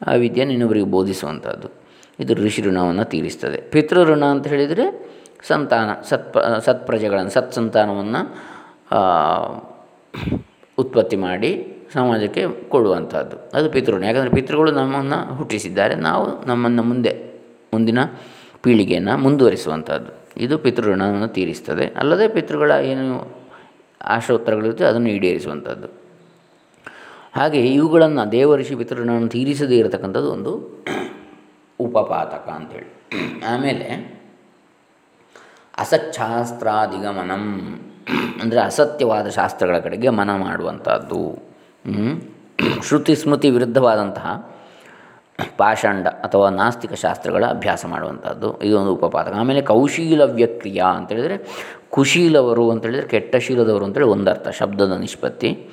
ಆ ವಿದ್ಯೆಯನ್ನು ಇನ್ನೊಬ್ಬರಿಗೆ ಬೋಧಿಸುವಂಥದ್ದು ಇದು ಋಷಿ ಋಣವನ್ನು ತೀರಿಸ್ತದೆ. ಪಿತೃಋಣ ಅಂತ ಹೇಳಿದರೆ ಸಂತಾನ ಸತ್ ಸತ್ಪ್ರಜೆಗಳನ್ನು, ಸತ್ಸಂತಾನವನ್ನು ಉತ್ಪತ್ತಿ ಮಾಡಿ ಸಮಾಜಕ್ಕೆ ಕೊಡುವಂಥದ್ದು. ಅದು ಪಿತೃಣ. ಯಾಕಂದರೆ ಪಿತೃಗಳು ನಮ್ಮನ್ನು ಹುಟ್ಟಿಸಿದ್ದಾರೆ. ನಾವು ನಮ್ಮನ್ನು ಮುಂದೆ, ಮುಂದಿನ ಪೀಳಿಗೆಯನ್ನು ಮುಂದುವರಿಸುವಂಥದ್ದು. ಇದು ಪಿತೃಋಣವನ್ನು ತೀರಿಸ್ತದೆ. ಅಲ್ಲದೆ ಪಿತೃಗಳ ಏನು ಆಶೋತ್ತರಗಳಿರುತ್ತೆ, ಅದನ್ನು ಈಡೇರಿಸುವಂಥದ್ದು. ಹಾಗೆ ಇವುಗಳನ್ನು ದೇವಋಷಿ ಪಿತೃಋಣವನ್ನು ತೀರಿಸದೇ ಇರತಕ್ಕಂಥದ್ದು ಒಂದು ಉಪಪಾತಕ ಅಂಥೇಳಿ ಆಮೇಲೆ ಅಸಚ್ಛಾಸ್ತ್ರಾಧಿಗಮನಂ. ಅಂದರೆ ಅಸತ್ಯವಾದ ಶಾಸ್ತ್ರಗಳ ಕಡೆಗೆ ಮನ ಮಾಡುವಂಥದ್ದು. ಶ್ರುತಿ ಸ್ಮೃತಿ ವಿರುದ್ಧವಾದಂತಹ ಪಾಷಾಂಡ ಅಥವಾ ನಾಸ್ತಿಕ ಶಾಸ್ತ್ರಗಳ ಅಭ್ಯಾಸ ಮಾಡುವಂಥದ್ದು. ಇದೊಂದು ಉಪಪಾದಕ. ಆಮೇಲೆ ಕೌಶೀಲ ವ್ಯಕ್ರಿಯ ಅಂತೇಳಿದರೆ ಕುಶೀಲವರು ಅಂತೇಳಿದರೆ ಕೆಟ್ಟ ಶೀಲದವರು ಅಂತೇಳಿ ಒಂದರ್ಥ. ಶಬ್ದದ ನಿಷ್ಪತ್ತಿ,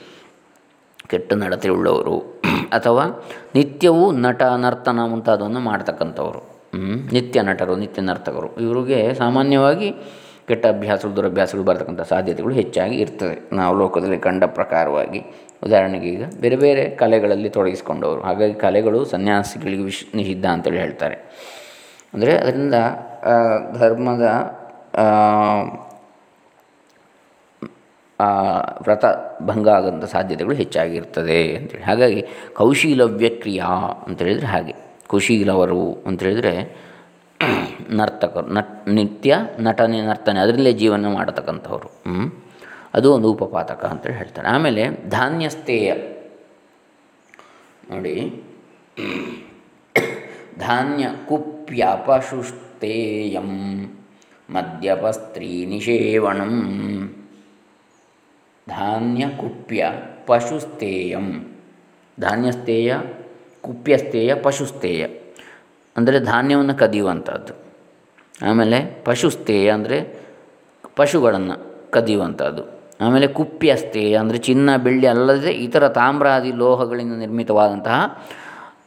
ಕೆಟ್ಟ ನಡತೆ ಉಳ್ಳವರು (clears throat) ಅಥವಾ ನಿತ್ಯವೂ ನಟ, ನರ್ತನ ಮುಂತಾದವನ್ನು ಮಾಡ್ತಕ್ಕಂಥವರು. ನಿತ್ಯ ನಟರು, ನಿತ್ಯ ನರ್ತಕರು. ಇವರಿಗೆ ಸಾಮಾನ್ಯವಾಗಿ ಕೆಟ್ಟ ಅಭ್ಯಾಸಗಳು, ದುರಭ್ಯಾಸಗಳು ಬರತಕ್ಕಂಥ ಸಾಧ್ಯತೆಗಳು ಹೆಚ್ಚಾಗಿ ಇರ್ತದೆ ನಾವು ಲೋಕದಲ್ಲಿ ಕಂಡ ಪ್ರಕಾರವಾಗಿ. ಉದಾಹರಣೆಗೆ ಈಗ ಬೇರೆ ಬೇರೆ ಕಲೆಗಳಲ್ಲಿ ತೊಡಗಿಸಿಕೊಂಡವರು. ಹಾಗಾಗಿ ಕಲೆಗಳು ಸನ್ಯಾಸಿಗಳಿಗೆ ವಿಶ್, ನಿಷಿದ್ಧ ಅಂತೇಳಿ ಹೇಳ್ತಾರೆ. ಅಂದರೆ ಅದರಿಂದ ಧರ್ಮದ ವ್ರತ ಭಂಗ ಆಗೋಂಥ ಸಾಧ್ಯತೆಗಳು ಹೆಚ್ಚಾಗಿರ್ತದೆ ಅಂತೇಳಿ. ಹಾಗಾಗಿ ಕೌಶೀಲವ್ಯಕ್ರಿಯಾ ಅಂತೇಳಿದರೆ ಹಾಗೆ. ಕುಶೀಲವರು ಅಂತೇಳಿದರೆ (clears throat) ನರ್ತಕರು ನಟ್, ನಿತ್ಯ ನಟನೆ, ನರ್ತನೆ, ಅದರಲ್ಲೇ ಜೀವನ ಮಾಡತಕ್ಕಂಥವ್ರು. ಅದು ಒಂದು ಉಪಪಾತಕ ಅಂತೇಳಿ ಹೇಳ್ತಾರೆ. ಆಮೇಲೆ ಧಾನ್ಯಸ್ಥೇಯ. ನೋಡಿ. (clears throat) ಧಾನ್ಯ ಕುಪ್ಯ ಮದ್ಯಪ ಸ್ತ್ರೀ ನಿಷೇವಣಂ. ಧಾನ್ಯ ಕುಪ್ಯ ಪಶುಸ್ತೇಯಂ ಧಾನ್ಯಸ್ಥೇಯ, ಕುಪ್ಯಸ್ಥೇಯ, ಪಶುಸ್ಥೇಯ. ಅಂದರೆ ಧಾನ್ಯವನ್ನು ಕದಿಯುವಂಥದ್ದು. ಆಮೇಲೆ ಪಶುಸ್ಥೇಯ ಅಂದರೆ ಪಶುಗಳನ್ನು ಕದಿಯುವಂಥದ್ದು. ಆಮೇಲೆ ಕುಪ್ಯಸ್ಥೇಯ ಅಂದರೆ ಚಿನ್ನ, ಬೆಳ್ಳಿ ಅಲ್ಲದೆ ಇತರ ತಾಮ್ರಾದಿ ಲೋಹಗಳಿಂದ ನಿರ್ಮಿತವಾದಂತಹ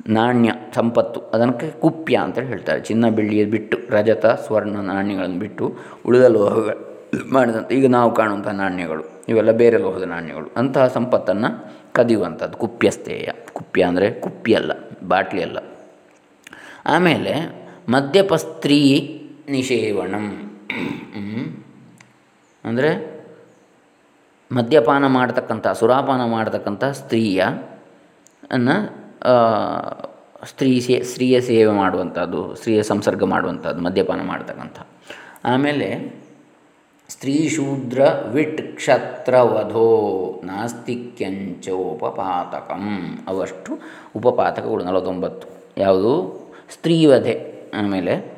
ನಾಣ್ಯ, ಸಂಪತ್ತು. ಅದಕ್ಕೆ ಕುಪ್ಯ ಅಂತೇಳಿ ಹೇಳ್ತಾರೆ. ಚಿನ್ನ, ಬೆಳ್ಳಿಯ ಬಿಟ್ಟು, ರಜತ, ಸ್ವರ್ಣ ನಾಣ್ಯಗಳನ್ನು ಬಿಟ್ಟು ಉಳಿದ ಲೋಹಗಳು ಮಾಡಿದಂಥ ಈಗ ನಾವು ಕಾಣುವಂಥ ನಾಣ್ಯಗಳು. ಇವೆಲ್ಲ ಬೇರೆ ಲೋಹದ ನಾಣ್ಯಗಳು. ಅಂತಹ ಸಂಪತ್ತನ್ನು ಕದಿಯುವಂಥದ್ದು. ಕುಪ್ಯಸ್ಥೇಯ ಕುಪ್ಯ ಅಂದರೆ ಕುಪ್ಪಿ ಅಲ್ಲ ಬಾಟ್ಲಿ ಅಲ್ಲ ಆಮೇಲೆ ಮದ್ಯಪಸ್ತ್ರೀ ನಿಷೇವಣಂ. ಅಂದರೆ ಮದ್ಯಪಾನ ಮಾಡತಕ್ಕಂಥ, ಸುರಾಪಾನ ಮಾಡತಕ್ಕಂಥ ಸ್ತ್ರೀಯ, ಅನ್ನು ಸ್ತ್ರೀ ಸೇ, ಸ್ತ್ರೀಯ ಸೇವೆ ಮಾಡುವಂಥದ್ದು, ಸ್ತ್ರೀಯ ಸಂಸರ್ಗ ಮಾಡುವಂಥದ್ದು, ಮದ್ಯಪಾನ ಮಾಡ್ತಕ್ಕಂಥ. ಆಮೇಲೆ ಸ್ತ್ರೀ ಶೂದ್ರ ವಿಟ್ ಕ್ಷತ್ರವಧೋ ನಾಸ್ತಿಕ್ಯಂಚೋಪಪಾತಕಂ. ಅವಷ್ಟು ಉಪಪಾತಕಗಳು, ನಲವತ್ತೊಂಬತ್ತು. ಯಾವುದು? ಸ್ತ್ರೀವಧೆ ಆಮೇಲೆ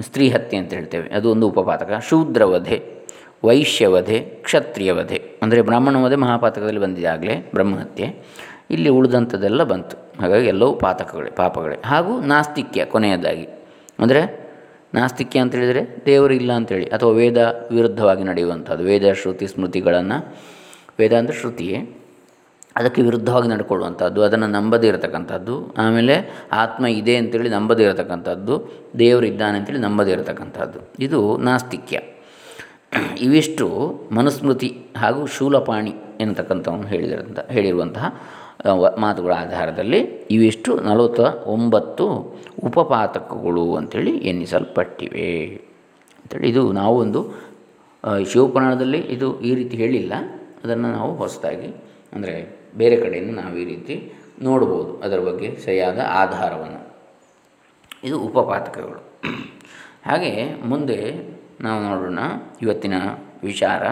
ಸ್ತ್ರೀ ಹತ್ಯೆ ಅಂತ ಹೇಳ್ತೇವೆ. ಅದು ಒಂದು ಉಪಪಾತಕ. ಶೂದ್ರವಧೆ, ವೈಶ್ಯವಧೆ, ಕ್ಷತ್ರಿಯವಧೆ. ಅಂದರೆ ಬ್ರಾಹ್ಮಣವಧೆ ಮಹಾಪಾತಕದಲ್ಲಿ ಬಂದಿದೆ ಆಗಲೇ, ಬ್ರಹ್ಮಹತ್ಯೆ. ಇಲ್ಲಿ ಉಳಿದಂಥದ್ದೆಲ್ಲ ಬಂತು. ಹಾಗಾಗಿ ಎಲ್ಲವೂ ಪಾತಕಗಳೇ, ಪಾಪಗಳೇ. ಹಾಗೂ ನಾಸ್ತಿಕ್ಯ ಕೊನೆಯದಾಗಿ. ಅಂದರೆ ನಾಸ್ತಿಕ್ಯ ಅಂತೇಳಿದರೆ ದೇವರು ಇಲ್ಲ ಅಂತೇಳಿ, ಅಥವಾ ವೇದ ವಿರುದ್ಧವಾಗಿ ನಡೆಯುವಂಥದ್ದು. ವೇದ, ಶ್ರುತಿ, ಸ್ಮೃತಿಗಳನ್ನು, ವೇದ ಅಂದರೆ ಶ್ರುತಿಯೇ. ಅದಕ್ಕೆ ವಿರುದ್ಧವಾಗಿ ನಡ್ಕೊಳ್ಳುವಂಥದ್ದು, ಅದನ್ನು ನಂಬದೇ ಇರತಕ್ಕಂಥದ್ದು, ಆಮೇಲೆ ಆತ್ಮ ಇದೆ ಅಂತೇಳಿ ನಂಬದೇ ಇರತಕ್ಕಂಥದ್ದು ದೇವರಿದ್ದಾನೆ ಅಂತೇಳಿ ನಂಬದೇ ಇರತಕ್ಕಂಥದ್ದು. ಇದು ನಾಸ್ತಿಕ್ಯ. ಇವಿಷ್ಟು ಮನುಸ್ಮೃತಿ ಹಾಗೂ ಶೂಲಪಾಣಿ ಎನ್ನತಕ್ಕಂಥವನು ಹೇಳಿದಂಥ, ಹೇಳಿರುವಂತಹ ಮಾತುಗಳ ಆಧಾರದಲ್ಲಿ ಇವಿಷ್ಟು ನಲವತ್ತ ಒಂಬತ್ತು ಉಪಪಾತಕಗಳು ಅಂಥೇಳಿ ಎನ್ನಿಸಲ್ಪಟ್ಟಿವೆ. ಅಂತೇಳಿ ಇದು ನಾವು ಒಂದು ಶಿವಪುರಾಣದಲ್ಲಿ ಇದು ಈ ರೀತಿ ಹೇಳಿಲ್ಲ. ಅದನ್ನು ನಾವು ಹೊಸದಾಗಿ, ಅಂದರೆ ಬೇರೆ ಕಡೆಯಿಂದ ನಾವು ಈ ರೀತಿ ನೋಡ್ಬೋದು ಅದರ ಬಗ್ಗೆ ಸರಿಯಾದ ಆಧಾರವನ್ನು. ಇದು ಉಪಪಾತಕಗಳು. ಹಾಗೆ ಮುಂದೆ ನಾವು ನೋಡೋಣ ಇವತ್ತಿನ ವಿಚಾರ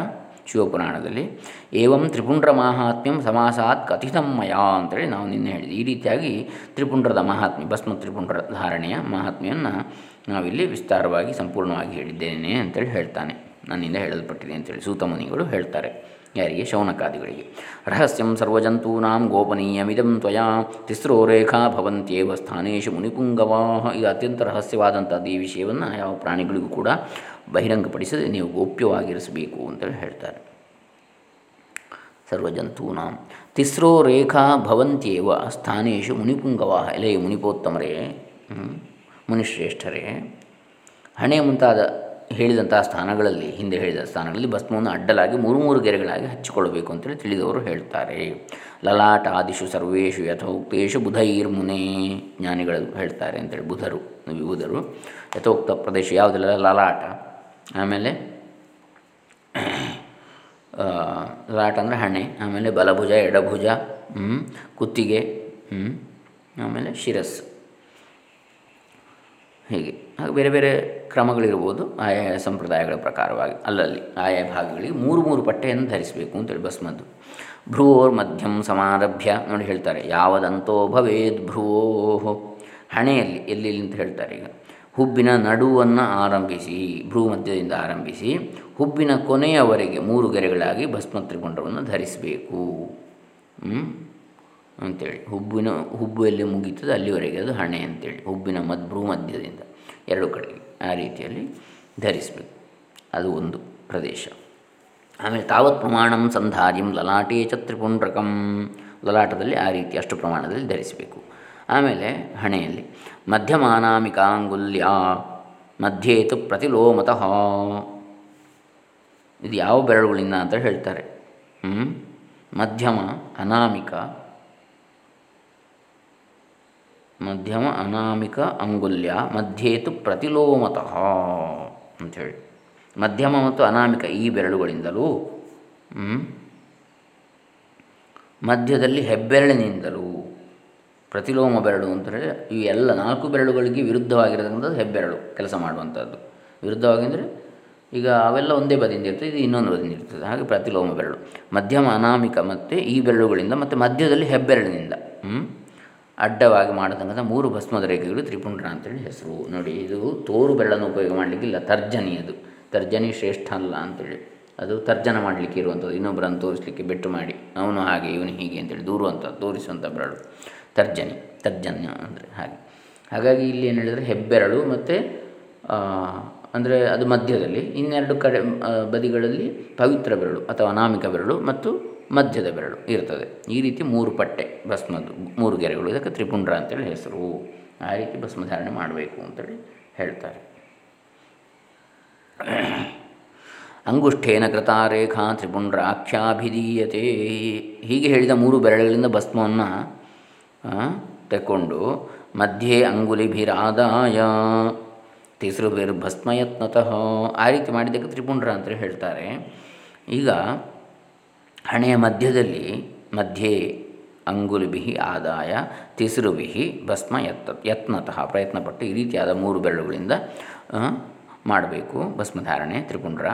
ಶಿವಪುರಾಣದಲ್ಲಿ. ಏವಂ ತ್ರಿಪುಂಡ್ರ ಮಾಹಾತ್ಮ್ಯಂ ಸಮಾಸಾತ್ ಕಥಿತಮ್ಮಯ ಅಂತೇಳಿ ನಾವು ನಿನ್ನೆ ಹೇಳಿದ್ವಿ. ಈ ರೀತಿಯಾಗಿ ತ್ರಿಪುಂಡ್ರದ ಮಹಾತ್ಮ್ಯ, ಭಸ್ಮ ತ್ರಿಪುಂಡ್ರ ಧಾರಣೆಯ ಮಹಾತ್ಮೆಯನ್ನು ನಾವಿಲ್ಲಿ ವಿಸ್ತಾರವಾಗಿ ಸಂಪೂರ್ಣವಾಗಿ ಹೇಳಿದ್ದೇನೆ ಅಂತೇಳಿ ಹೇಳ್ತಾನೆ. ನನ್ನಿಂದ ಹೇಳಲ್ಪಟ್ಟಿದೆ ಅಂತೇಳಿ ಸೂತಮುನಿಗಳು ಹೇಳ್ತಾರೆ. ಯಾರಿಗೆ ಶೌನಕಾದಿಗಳಿಗೆ. ರಹಸ್ಯಂ ಸರ್ವಜಂತೂನಾಂ ಗೋಪನೀಯಮಿದಂ ತ್ವಯಾ ತಿಸ್ರೋ ರೇಖಾ ಭವಂತ್ಯೇವ ಸ್ಥಾನೇಶು ಮುನಿಪುಂಗವಾ ಇದು ಅತ್ಯಂತ ರಹಸ್ಯವಾದಂಥದ್ದು ಈ ವಿಷಯವನ್ನು ಯಾವ ಪ್ರಾಣಿಗಳಿಗೂ ಕೂಡ ಬಹಿರಂಗಪಡಿಸದೆ ನೀವು ಗೋಪ್ಯವಾಗಿರಿಸಬೇಕು ಅಂತೇಳಿ ಹೇಳ್ತಾರೆ. ಸರ್ವಜಂತೂನಾಂ ತಿಸ್ರೋ ರೇಖಾ ಭವಂತ್ಯೇವ ಸ್ಥಾನೇಶು ಮುನಿಪುಂಗವಾಹ ಎಲೆ ಮುನಿಪೋತ್ತಮರೇ ಮುನಿಶ್ರೇಷ್ಠರೇ ಹಣೆ ಮುಂತಾದ ಹೇಳಿದಂತಹ ಸ್ಥಾನಗಳಲ್ಲಿ, ಹಿಂದೆ ಹೇಳಿದ ಸ್ಥಾನಗಳಲ್ಲಿ ಭಸ್ಮವನ್ನು ಅಡ್ಡಲಾಗಿ ಮೂರು ಮೂರು ಗೆರೆಗಳಾಗಿ ಹಚ್ಚಿಕೊಳ್ಳಬೇಕು ಅಂತೇಳಿ ತಿಳಿದವರು ಹೇಳ್ತಾರೆ. ಲಲಾಟ ಆದಿಶು ಸರ್ವೇಶು ಯಥೋಕ್ತೇಶು ಬುಧೈರ್ಮುನೇ ಜ್ಞಾನಿಗಳು ಹೇಳ್ತಾರೆ ಅಂತೇಳಿ ಬುಧರು ವಿಬುಧರು ಯಥೋಕ್ತ ಪ್ರದೇಶ ಯಾವುದೆಲ್ಲ ಲಲಾಟ. ಆಮೇಲೆ ಲಲಾಟ ಅಂದರೆ ಹಣೆ, ಆಮೇಲೆ ಬಲಭುಜ, ಎಡಭುಜ ಕುತ್ತಿಗೆ ಆಮೇಲೆ ಶಿರಸ್ಸು ಹೀಗೆ. ಹಾಗೆ ಬೇರೆ ಬೇರೆ ಕ್ರಮಗಳಿರ್ಬೋದು. ಆಯಾ ಸಂಪ್ರದಾಯಗಳ ಪ್ರಕಾರವಾಗಿ ಅಲ್ಲಲ್ಲಿ ಆಯಾ ಭಾಗಗಳಿಗೆ ಮೂರು ಮೂರು ಪಟ್ಟೆಯನ್ನು ಧರಿಸಬೇಕು ಅಂತೇಳಿ ಭಸ್ಮದ್ದು. ಭ್ರೂವೋರ್ ಮಧ್ಯಂ ಸಮಾರಭ್ಯ ನೋಡಿ ಹೇಳ್ತಾರೆ. ಯಾವದಂತೋ ಭವೇದ್ ಭ್ರುವೋ ಹಣೆಯಲ್ಲಿ ಎಲ್ಲಿ ಅಂತ ಹೇಳ್ತಾರೆ ಈಗ. ಹುಬ್ಬಿನ ನಡುವನ್ನು ಆರಂಭಿಸಿ, ಭ್ರೂ ಮಧ್ಯದಿಂದ ಆರಂಭಿಸಿ, ಹುಬ್ಬಿನ ಕೊನೆಯವರೆಗೆ ಮೂರು ಗೆರೆಗಳಾಗಿ ಭಸ್ಮ ತ್ರಿಪುಂಡವನ್ನು ಧರಿಸಬೇಕು ಅಂತೇಳಿ. ಹುಬ್ಬಿನ ಹುಬ್ಬು ಎಲ್ಲಿ ಮುಗೀತದೆ, ಅಲ್ಲಿವರೆಗೆ ಅದು ಹಣೆ ಅಂತೇಳಿ. ಹುಬ್ಬಿನ ಮದ್ ಭ್ರೂ ಮಧ್ಯದಿಂದ ಎರಡು ಕಡೆಗೆ ಆ ರೀತಿಯಲ್ಲಿ ಧರಿಸಬೇಕು. ಅದು ಒಂದು ಪ್ರದೇಶ. ಆಮೇಲೆ ತಾವತ್ ಪ್ರಮಾಣಂ ಸಂಧಾರ್ಯಂ ಲಲಾಟೇ ಚತ್ರಿಪುಂಡ್ರಕಂ ತ್ರಿಪುಂಡ್ರಕಂ. ಲಲಾಟದಲ್ಲಿ ಆ ರೀತಿ ಅಷ್ಟು ಪ್ರಮಾಣದಲ್ಲಿ ಧರಿಸಬೇಕು. ಆಮೇಲೆ ಹಣೆಯಲ್ಲಿ ಮಧ್ಯಮಾನಾಮಿಕಾಂಗುಲ್ಯ ಮಧ್ಯೇತು ಪ್ರತಿಲೋಮತಃ. ಇದು ಯಾವ ಬೆರಳುಗಳಿಂದ ಅಂತ ಹೇಳ್ತಾರೆ. ಮಧ್ಯಮ, ಅನಾಮಿಕ ಮಧ್ಯಮ ಅನಾಮಿಕ ಅಂಗುಲ್ಯ, ಮಧ್ಯೇತು ಪ್ರತಿಲೋಮತಃ ಅಂಥೇಳಿ. ಮಧ್ಯಮ ಮತ್ತು ಅನಾಮಿಕ ಈ ಬೆರಳುಗಳಿಂದಲೂ ಮಧ್ಯದಲ್ಲಿ ಹೆಬ್ಬೆರಳಿನಿಂದಲೂ ಪ್ರತಿಲೋಮ ಬೆರಳು ಅಂತಂದರೆ ಈ ಎಲ್ಲ ನಾಲ್ಕು ಬೆರಳುಗಳಿಗೆ ವಿರುದ್ಧವಾಗಿರತಕ್ಕಂಥದ್ದು ಹೆಬ್ಬೆರಳು ಕೆಲಸ ಮಾಡುವಂಥದ್ದು. ವಿರುದ್ಧವಾಗಿ ಅಂದರೆ ಈಗ ಅವೆಲ್ಲ ಒಂದೇ ಬದಿಯಿಂದ ಇರ್ತದೆ, ಇದು ಇನ್ನೊಂದು ಬದಿಯಿಂದ ಇರ್ತದೆ, ಹಾಗೆ ಪ್ರತಿಲೋಮ ಬೆರಳು. ಮಧ್ಯಮ ಅನಾಮಿಕ ಮತ್ತು ಈ ಬೆರಳುಗಳಿಂದ ಮತ್ತು ಮಧ್ಯದಲ್ಲಿ ಹೆಬ್ಬೆರಳಿನಿಂದ ಅಡ್ಡವಾಗಿ ಮಾಡತಕ್ಕಂಥ ಮೂರು ಭಸ್ಮದ ರೇಖೆಗಳು ತ್ರಿಪುಂಡ್ರ ಅಂತೇಳಿ ಹೆಸರು. ನೋಡಿ, ಇದು ತೋರು ಬೆರಳನ್ನು ಉಪಯೋಗ ಮಾಡಲಿಕ್ಕಿಲ್ಲ ತರ್ಜನಿ ಅದು. ತರ್ಜನಿ ಶ್ರೇಷ್ಠ ಅಲ್ಲ ಅಂತೇಳಿ. ಅದು ತರ್ಜನ ಮಾಡಲಿಕ್ಕೆ ಇರುವಂಥದ್ದು ಇನ್ನೊಬ್ಬರನ್ನು ತೋರಿಸಲಿಕ್ಕೆ ಬೆಟ್ಟು ಮಾಡಿ. ಅವನು ಹಾಗೆ, ಇವನು ಹೀಗೆ ಅಂತೇಳಿ ದೂರುವಂಥ ತೋರಿಸುವಂಥ ಬೆರಳು. ತರ್ಜನಿ, ತರ್ಜನ್ಯ ಅಂದರೆ ಹಾಗೆ. ಹಾಗಾಗಿ ಇಲ್ಲಿ ಏನು ಹೇಳಿದರೆ ಹೆಬ್ಬೆರಳು ಮತ್ತು ಅಂದರೆ ಅದು ಮಧ್ಯದಲ್ಲಿ, ಇನ್ನೆರಡು ಕಡೆ ಬದಿಗಳಲ್ಲಿ ಪವಿತ್ರ ಬೆರಳು ಅಥವಾ ಅನಾಮಿಕ ಬೆರಳು ಮತ್ತು ಮಧ್ಯದ ಬೆರಳು ಇರ್ತದೆ. ಈ ರೀತಿ ಮೂರು ಪಟ್ಟೆ ಭಸ್ಮದ್ದು, ಮೂರು ಗೆರೆಗಳು, ಇದಕ್ಕೆ ತ್ರಿಪುಂಡ್ರ ಅಂತೇಳಿ ಹೆಸರು. ಆ ರೀತಿ ಭಸ್ಮಧಾರಣೆ ಮಾಡಬೇಕು ಅಂತೇಳಿ ಹೇಳ್ತಾರೆ. ಅಂಗುಷ್ಠೇನ ಕೃತಾರೇಖಾ ತ್ರಿಪುಂಡ್ರಾಖ್ಯಾಭಿಧೀಯತೆ. ಹೀಗೆ ಹೇಳಿದ ಮೂರು ಬೆರಳುಗಳಿಂದ ಭಸ್ಮವನ್ನು ತೆಕ್ಕೊಂಡು, ಮಧ್ಯೆ ಅಂಗುಲಿಭಿರಾದಾಯ ಭಸ್ಮಯತ್ನತಃ ಆ ರೀತಿ ಮಾಡಿದ್ದಕ್ಕೆ ತ್ರಿಪುಂಡ್ರ ಅಂತ ಹೇಳ್ತಾರೆ. ಈಗ ಹಣೆಯ ಮಧ್ಯದಲ್ಲಿ ಮಧ್ಯೆ ಅಂಗುಲಿಭಿ ಆದಾಯ, ತಿಸರುಭಿ ಭಸ್ಮ ಯತ್, ಯತ್ನತಃ ಪ್ರಯತ್ನಪಟ್ಟು ಈ ರೀತಿಯಾದ ಮೂರು ಬೆರಳುಗಳಿಂದ ಮಾಡಬೇಕು. ಭಸ್ಮಧಾರಣೆ, ತ್ರಿಪುಂಡ್ರ.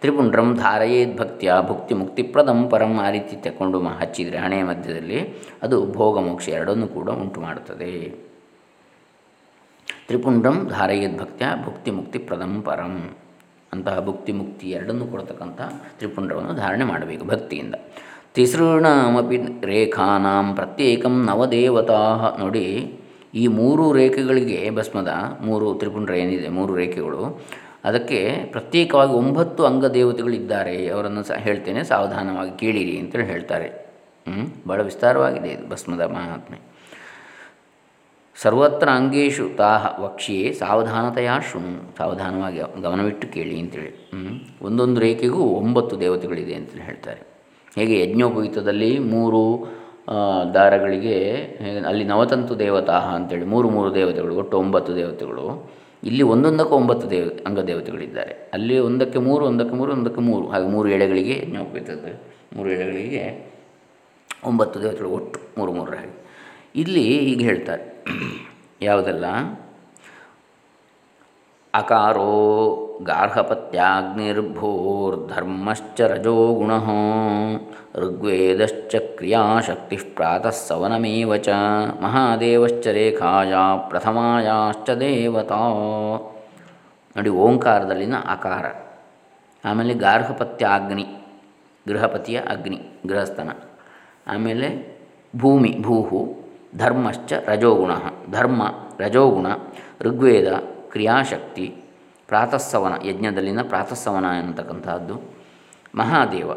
ತ್ರಿಪುಂಡ್ರಂ ಧಾರಯೇದ್ ಭಕ್ತಿಯ ಭುಕ್ತಿ ಮುಕ್ತಿಪ್ರದಂ ಪರಂ ಆ ರೀತಿ ತಗೊಂಡು ಹಚ್ಚಿದರೆ ಹಣೆಯ ಮಧ್ಯದಲ್ಲಿ ಅದು ಭೋಗ ಮೋಕ್ಷ ಎರಡನ್ನೂ ಕೂಡ ಉಂಟು ಮಾಡುತ್ತದೆ. ತ್ರಿಪುಂಡ್ರಂ ಧಾರಯೇದ್ ಭಕ್ತಿಯ ಭುಕ್ತಿ ಮುಕ್ತಿ ಪ್ರದಂ ಪರಂ. ಅಂತಹ ಭುಕ್ತಿ ಮುಕ್ತಿ ಎರಡನ್ನೂ ಕೊಡ್ತಕ್ಕಂಥ ತ್ರಿಪುಂಡವನ್ನು ಧಾರಣೆ ಮಾಡಬೇಕು ಭಕ್ತಿಯಿಂದ. ತಿಸೃಣಾಮಪಿ ರೇಖಾನಾಂ ಪ್ರತ್ಯೇಕಂ ನವದೇವತಾ. ನೋಡಿ, ಈ ಮೂರು ರೇಖೆಗಳಿಗೆ ಭಸ್ಮದ ಮೂರು ತ್ರಿಪುಂಡ್ರ ಏನಿದೆ, ಮೂರು ರೇಖೆಗಳು. ಅದಕ್ಕೆ ಪ್ರತ್ಯೇಕವಾಗಿ ಒಂಬತ್ತು ಅಂಗ ದೇವತೆಗಳಿದ್ದಾರೆ ಅವರನ್ನು ಸಹ ಹೇಳ್ತೇನೆ, ಸಾವಧಾನವಾಗಿ ಕೇಳಿರಿ ಅಂತೇಳಿ ಹೇಳ್ತಾರೆ. ಭಾಳ ವಿಸ್ತಾರವಾಗಿದೆ ಇದು ಭಸ್ಮದ ಮಹಾತ್ಮೆ. ಸರ್ವತ್ರ ಅಂಗೇಶು ತಾಹ ವಕ್ಷ್ಯೆ ಸಾವಧಾನತೆಯ ಶೃಣು. ಸಾವಧಾನವಾಗಿ ಗಮನವಿಟ್ಟು ಕೇಳಿ ಅಂತೇಳಿ. ಒಂದೊಂದು ರೇಖೆಗೂ ಒಂಬತ್ತು ದೇವತೆಗಳಿದೆ ಅಂತೇಳಿ ಹೇಳ್ತಾರೆ. ಹೇಗೆ ಯಜ್ಞೋಪಯುಕ್ತದಲ್ಲಿ ಮೂರು ದಾರಗಳಿಗೆ ಅಲ್ಲಿ ನವತಂತು ದೇವತಾಹ ಅಂತೇಳಿ ಮೂರು ಮೂರು ದೇವತೆಗಳು, ಒಟ್ಟು ಒಂಬತ್ತು ದೇವತೆಗಳು. ಇಲ್ಲಿ ಒಂದೊಂದಕ್ಕೂ ಒಂಬತ್ತು ದೇವ, ಅಂಗದೇವತೆಗಳಿದ್ದಾರೆ. ಅಲ್ಲಿ ಒಂದಕ್ಕೆ ಮೂರು ಒಂದಕ್ಕೆ ಮೂರು ಒಂದಕ್ಕೆ ಮೂರು. ಹಾಗೆ ಮೂರು ಎಳೆಗಳಿಗೆ ಯಜ್ಞೋಪಯುಕ್ತದ ಮೂರು ಎಳೆಗಳಿಗೆ ಒಂಬತ್ತು ದೇವತೆಗಳು ಒಟ್ಟು ಮೂರು ಮೂರರ ಹಾಗೆ. ಇಲ್ಲಿ ಹೀಗೆ ಹೇಳ್ತಾರೆ. ಯಾವುದೆಲ್ಲ? ಅಕಾರೋ ಗಾರ್ಹಪತ್ಯಾಗ್ನಿರ್ಭೂರ್ಧರ್ಮಶ್ಚ ರಜೋ ಗುಣ, ಋಗ್ವೇದಶ್ಚ ಕ್ರಿಯಾಶಕ್ತಿ ಪ್ರಾತಃ ಸವನಮೇವ ಚ, ಮಹಾದೇವಶ್ಚ ರೇಖಾಯ ಪ್ರಥಮಾಯಾಶ್ಚ ದೇವತಾ. ನೋಡಿ, ಓಂಕಾರದಲ್ಲಿನ ಆಕಾರ ಆಮೇಲೆ ಗಾರ್ಹಪತ್ಯಾಗ್ನಿ, ಗೃಹಪತಿಯ ಅಗ್ನಿ, ಗೃಹಸ್ಥನ. ಆಮೇಲೆ ಭೂಮಿ, ಭೂಹು. ಧರ್ಮಶ್ಚ ರಜೋಗುಣ. ಧರ್ಮ, ರಜೋಗುಣ, ಋಗ್ವೇದ, ಕ್ರಿಯಾಶಕ್ತಿ ಪ್ರಾತಸ್ಸವನ ಯಜ್ಞದಲ್ಲಿನ ಪ್ರಾತಸ್ಸವನ ಎನ್ನತಕ್ಕಂತಹದ್ದು. ಮಹಾದೇವ.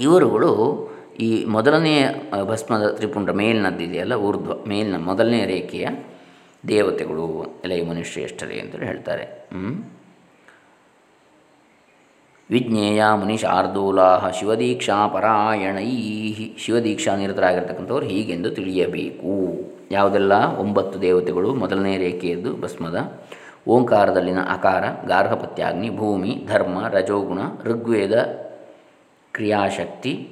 ಇವರುಗಳು ಈ ಮೊದಲನೆಯ ಭಸ್ಮದ ತ್ರಿಪುಂಡ ಮೇಲಿನದ್ದಿದೆಯಲ್ಲ, ಊರ್ಧ್ವ, ಮೇಲಿನ ಮೊದಲನೇ ರೇಖೆಯ ದೇವತೆಗಳು, ಎಲೆ ಮನುಷ್ಯಷ್ಟರೇ ಅಂತೇಳಿ ಹೇಳ್ತಾರೆ. ವಿಜ್ಞೇಯ ಮುನಿಶಾರ್ದೂಲಾ ಶಿವದೀಕ್ಷಾ ಪರಾಯಣೈ ಶಿವದೀಕ್ಷಾ ನಿರತರಾಗಿರ್ತಕ್ಕಂಥವ್ರು ಹೀಗೆಂದು ತಿಳಿಯಬೇಕು. ಯಾವುದೆಲ್ಲ? ಒಂಬತ್ತು ದೇವತೆಗಳು, ಮೊದಲನೇ ರೇಖೆಯದ್ದು ಭಸ್ಮದ. ಓಂಕಾರದಲ್ಲಿನ ಅಕಾರ, ಗಾರ್ಹಪತ್ಯಾಗ್ನಿ, ಭೂಮಿ, ಧರ್ಮ, ರಜೋಗುಣ, ಋಗ್ವೇದ, ಕ್ರಿಯಾಶಕ್ತಿ,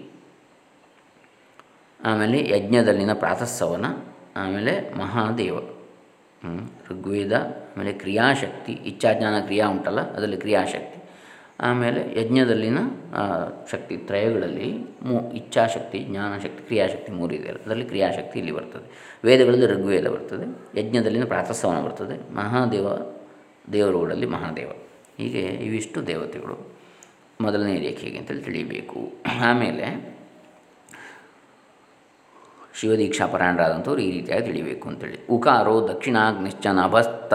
ಆಮೇಲೆ ಯಜ್ಞದಲ್ಲಿನ ಪ್ರಾತಸ್ಸವನ ಆಮೇಲೆ ಮಹಾದೇವ. ಋಗ್ವೇದ, ಆಮೇಲೆ ಕ್ರಿಯಾಶಕ್ತಿ, ಇಚ್ಛಾಜ್ಞಾನ ಕ್ರಿಯಾ ಉಂಟಲ್ಲ, ಅದರಲ್ಲಿ ಕ್ರಿಯಾಶಕ್ತಿ. ಆಮೇಲೆ ಯಜ್ಞದಲ್ಲಿನ ಶಕ್ತಿ ತ್ರಯಗಳಲ್ಲಿ ಮೂ, ಇಚ್ಛಾಶಕ್ತಿ, ಜ್ಞಾನಶಕ್ತಿ, ಕ್ರಿಯಾಶಕ್ತಿ ಮೂರಿದೆ ಅದರಲ್ಲಿ ಕ್ರಿಯಾಶಕ್ತಿ ಇಲ್ಲಿ ಬರ್ತದೆ. ವೇದಗಳಲ್ಲಿ ಋಗ್ವೇದ ಬರ್ತದೆ. ಯಜ್ಞದಲ್ಲಿನ ಪ್ರಾತಸ್ಸವನ ಬರ್ತದೆ. ಮಹಾದೇವ ದೇವರುಗಳಲ್ಲಿ ಮಹಾದೇವ. ಹೀಗೆ ಇವಿಷ್ಟು ದೇವತೆಗಳು. ಮೊದಲನೇ ರೇಖೆಗೆ ಅಂತೇಳಿ ತಿಳಿಯಬೇಕು ಆಮೇಲೆ ಶಿವದೀಕ್ಷಾ ಪರಾಯಣರಾದಂಥವ್ರು ಈ ರೀತಿಯಾಗಿ ತಿಳಿಬೇಕು ಅಂತೇಳಿ. ಉಕಾರೋ ದಕ್ಷಿಣಾಗ್ನಿಶ್ಚ ನಭಸ್ತ,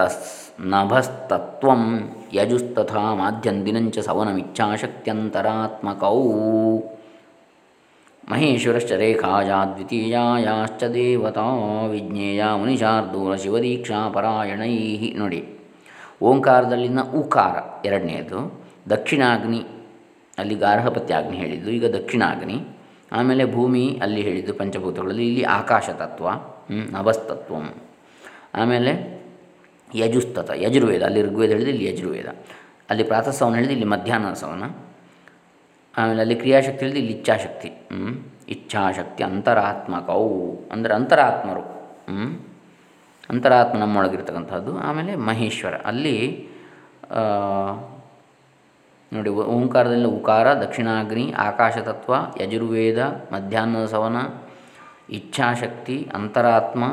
ನಭಸ್ತತ್ವಂ ಯಜುಸ್ತಥಾ ಮಾಧ್ಯಂದಿನಂಚ ಸವನಮಿಚ್ಛಾಶಕ್ತ್ಯಂತರಾತ್ಮಕೌ. ಮಹೇಶ್ವರಶ್ಚ ರೇಖಾಯ ದ್ವಿತೀಯಾಯಾಶ್ಚ ದೇವತಾ ವಿಜ್ಞೇಯ ಮುನಿಶಾರ್ದೂಲ ಶಿವದೀಕ್ಷಾ ಪರಾಯಣೈ ನೋಡಿ, ಓಂಕಾರದಲ್ಲಿನ ಉಕಾರ ಎರಡನೇದು, ದಕ್ಷಿಣಾಗ್ನಿ, ಅಲ್ಲಿ ಗಾರ್ಹಪತ್ಯಾಗ್ನಿ ಹೇಳಿದ್ದು, ಈಗ ದಕ್ಷಿಣಾಗ್ನಿ, ಆಮೇಲೆ ಭೂಮಿ, ಅಲ್ಲಿ ಹೇಳಿದ್ದು ಪಂಚಭೂತಗಳಲ್ಲಿ ಇಲ್ಲಿ ಆಕಾಶ ತತ್ವ ಅವಸ್ತತ್ವ ಆಮೇಲೆ ಯಜುಸ್ತತ, ಯಜುರ್ವೇದ, ಅಲ್ಲಿ ಋಗ್ವೇದ ಹೇಳಿದ್ರೆ ಇಲ್ಲಿ ಯಜುರ್ವೇದ. ಅಲ್ಲಿ ಪ್ರಾತಃ ಸವನ ಹೇಳಿದ್ರೆ ಇಲ್ಲಿ ಮಧ್ಯಾಹ್ನ ಸವನ. ಆಮೇಲೆ ಅಲ್ಲಿ ಕ್ರಿಯಾಶಕ್ತಿ ಹೇಳಿದ್ರೆ ಇಲ್ಲಿ ಇಚ್ಛಾಶಕ್ತಿ. ಹ್ಞೂ ಇಚ್ಛಾಶಕ್ತಿ ಅಂತರಾತ್ಮಕವು ಅಂದರೆ ಅಂತರಾತ್ಮರು. ಹ್ಞೂ ಅಂತರಾತ್ಮ ನಮ್ಮೊಳಗಿರ್ತಕ್ಕಂಥದ್ದು. ಆಮೇಲೆ ಮಹೇಶ್ವರ. ಅಲ್ಲಿ ನೋಡಿ, ಓಂಕಾರದಲ್ಲಿ ಉಕಾರ, ದಕ್ಷಿಣಾಗ್ನಿ, ಆಕಾಶತತ್ವ, ಯಜುರ್ವೇದ, ಮಧ್ಯಾಹ್ನದ ಸವನ, ಇಚ್ಛಾಶಕ್ತಿ, ಅಂತರಾತ್ಮ.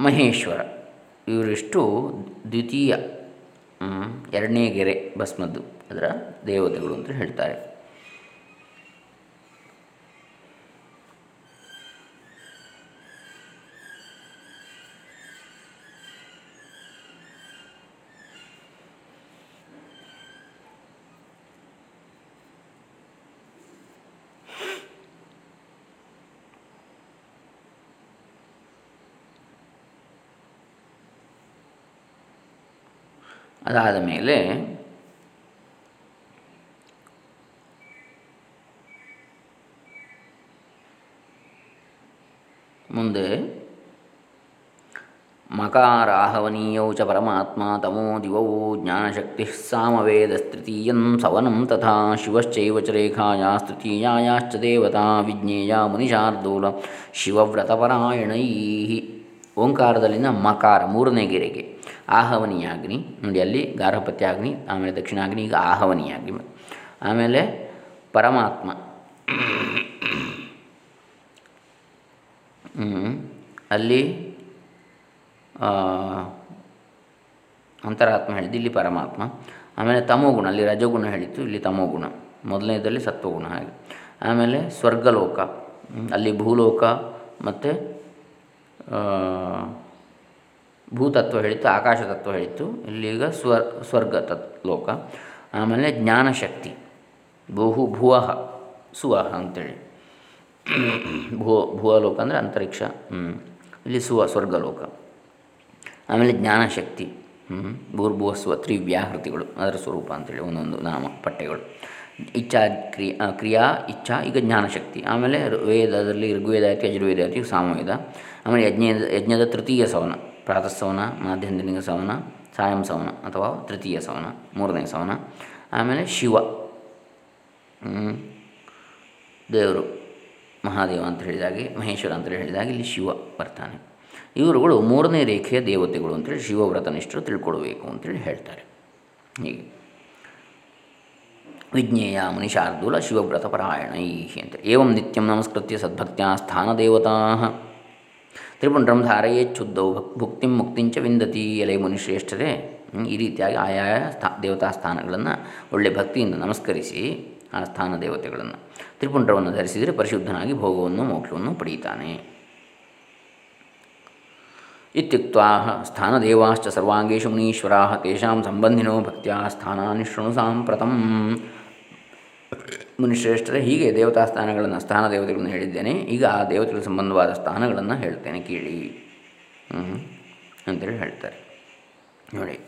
ಮಹೇಶ್ವರ. ಇವರಿಷ್ಟು ದ್ವಿತೀಯ ಎರಡನೇ ಗೆರೆ ಭಸ್ಮದ್ದು ಅದರ ದೇವತೆಗಳು ಅಂತ ಹೇಳ್ತಾರೆ. ಅದಾದ ಮೇಲೆ ಮುಂದೆ ಮಕಾರಾಹವನೀಯೌ ಚ ಪರಮಾತ್ಮ ತಮೋ ದಿವೌ ಜ್ಞಾನಶಕ್ತಿ ಸಾಮವೇದಸ್ತೃತೀಯಂ ಸವನಂ ತಥಾ ಶಿವಶ್ಚೈವ ಚ ರೇಖಾಯಾಸ್ತೃತೀಯಾಶ್ಚ ದೇವತಾ ವಿಜ್ಞೇಯ ಮುನಿಶಾರ್ದೂಲ ಶಿವವ್ರತಪರಾಯಣೈ. ಓಂಕಾರದಲ್ಲಿನ ಮಕಾರ ಮೂರನೇ ಗೆರೆಗೆ. ಆಹವನೀಯಾಗ್ನಿ ನೋಡಿ ಅಲ್ಲಿ ಗಾರ್ಹಪತ್ಯಾಗ್ನಿ ಆಮೇಲೆ ದಕ್ಷಿಣಾಗ್ನಿ ಈಗ ಆಹವನೀಯಾಗ್ನಿ ಆಮೇಲೆ ಪರಮಾತ್ಮ. ಅಲ್ಲಿ ಅಂತರಾತ್ಮ ಹೇಳಿದ್ದು ಇಲ್ಲಿ ಪರಮಾತ್ಮ. ಆಮೇಲೆ ತಮೋಗುಣ, ಅಲ್ಲಿ ರಜೋಗುಣ ಹೇಳಿತ್ತು, ಇಲ್ಲಿ ತಮೋಗುಣ. ಮೊದಲನೇದಲ್ಲಿ ಸತ್ವಗುಣ ಹಾಗೆ. ಆಮೇಲೆ ಸ್ವರ್ಗಲೋಕ. ಅಲ್ಲಿ ಭೂಲೋಕ, ಮತ್ತು ಭೂತತ್ವ ಹೇಳಿತ್ತು ಆಕಾಶ ತತ್ವ ಹೇಳಿತ್ತು ಇಲ್ಲೀಗ ಸ್ವರ್, ಸ್ವರ್ಗ ತತ್, ಲೋಕ. ಆಮೇಲೆ ಜ್ಞಾನಶಕ್ತಿ, ಬಹು ಭುವಃ ಸುವಹ ಅಂತೇಳಿ. ಭುವ ಭುವಲೋಕ ಅಂದರೆ ಅಂತರಿಕ್ಷ ಇಲ್ಲಿ ಸುವ, ಸ್ವರ್ಗಲೋಕ. ಆಮೇಲೆ ಜ್ಞಾನಶಕ್ತಿ ಭೂರ್ಭುವಸ್ವ ತ್ರಿವ್ಯಾಹೃತಿಗಳು, ಅದರ ಸ್ವರೂಪ ಅಂತೇಳಿ ಒಂದೊಂದು ನಾಮ ಪಠ್ಯಗಳು ಇಚ್ಛಾ, ಕ್ರಿಯಾ ಕ್ರಿಯಾ, ಇಚ್ಛಾ, ಈಗ ಜ್ಞಾನಶಕ್ತಿ. ಆಮೇಲೆ ವೇದದಲ್ಲಿ ಋಗ್ವೇದ ಆಯಿತು ಯಜುರ್ವೇದ ಆಯಿತು ಸಾಮವೇದ. ಆಮೇಲೆ ಯಜ್ಞ ಯಜ್ಞದ ತೃತೀಯ ಸವನ. ಪ್ರಾತಃ ಸವನ ಮಾಧ್ಯಂದಿನಿಕ ಸವನ, ಸಾಯಂ ಸವನ ಅಥವಾ ತೃತೀಯ ಸವನ, ಮೂರನೇ ಸವನ, ಆಮೇಲೆ ಶಿವ. ದೇವರು, ಮಹಾದೇವ ಅಂತ ಹೇಳಿದಾಗೆ, ಮಹೇಶ್ವರ ಅಂತ ಹೇಳಿದಾಗ ಇಲ್ಲಿ ಶಿವ ಬರ್ತಾನೆ. ಇವರುಗಳು ಮೂರನೇ ರೇಖೆಯ ದೇವತೆಗಳು ಅಂತೇಳಿ ಶಿವವ್ರತನಿಷ್ಠರು ತಿಳ್ಕೊಳ್ಬೇಕು ಅಂತೇಳಿ ಹೇಳ್ತಾರೆ. ಹೀಗೆ. ವಿಜ್ಞೇಯ ಮುನಿಶಾರ್ದೂಲ ಈ ಅಂತ ಏವಂ ನಿತ್ಯಂ ನಮಸ್ಕೃತ್ಯ ಸದ್ಭಕ್ತಿಯ ಸ್ಥಾನದೇವತಾ. ತ್ರಿಪುಂಡ್ರಂ ಧಾರಯೇಚ್ಛುದ್ದೌ ಭಕ್ ಭುಕ್ತಿಂ ಮುಕ್ತಿಂಚ ವಿಂದತಿ ಎಲೆ ಮುನಿಶ್ರೇಷ್ಠರೇ. ಈ ರೀತಿಯಾಗಿ ಆಯಾಯ ಸ್ಥಾ, ದೇವತಾ ಸ್ಥಾನಗಳನ್ನು ಒಳ್ಳೆ ಭಕ್ತಿಯಿಂದ ನಮಸ್ಕರಿಸಿ ಆ ಸ್ಥಾನ ದೇವತೆಗಳನ್ನು. ತ್ರಿಪುಂಡ್ರವನ್ನು ಧರಿಸಿದರೆ ಪರಿಶುದ್ಧನಾಗಿ ಭೋಗವನ್ನು ಮೋಕ್ಷವನ್ನು ಪಡೆಯುತ್ತಾನೆ. ಇತ್ಯುಕ್ತ ಸ್ಥಾನದೇವಾಶ್ಚ ಸರ್ವಾಂಗೇಶು ಮುನೀಶ್ವರಾ ತೇಷಾಂ ಸಂಬಂಧಿನೋ ಭಕ್ತಿಯ ಸ್ಥಾನಾನಿ ಶೃಣು ಸಾಂಪ್ರತಂ ಮುನಿಶ್ರೇಷ್ಠರೇ, ಹೀಗೆ ದೇವತಾ ಸ್ಥಾನಗಳನ್ನು ಸ್ಥಾನ ದೇವತೆಗಳನ್ನು ಹೇಳಿದ್ದೇನೆ. ಈಗ ಆ ದೇವತೆಗಳ ಸಂಬಂಧವಾದ ಸ್ಥಾನಗಳನ್ನು ಹೇಳ್ತೇನೆ, ಕೇಳಿ. ಅಂತೇಳಿ ಹೇಳ್ತಾರೆ. ನೋಡಿ.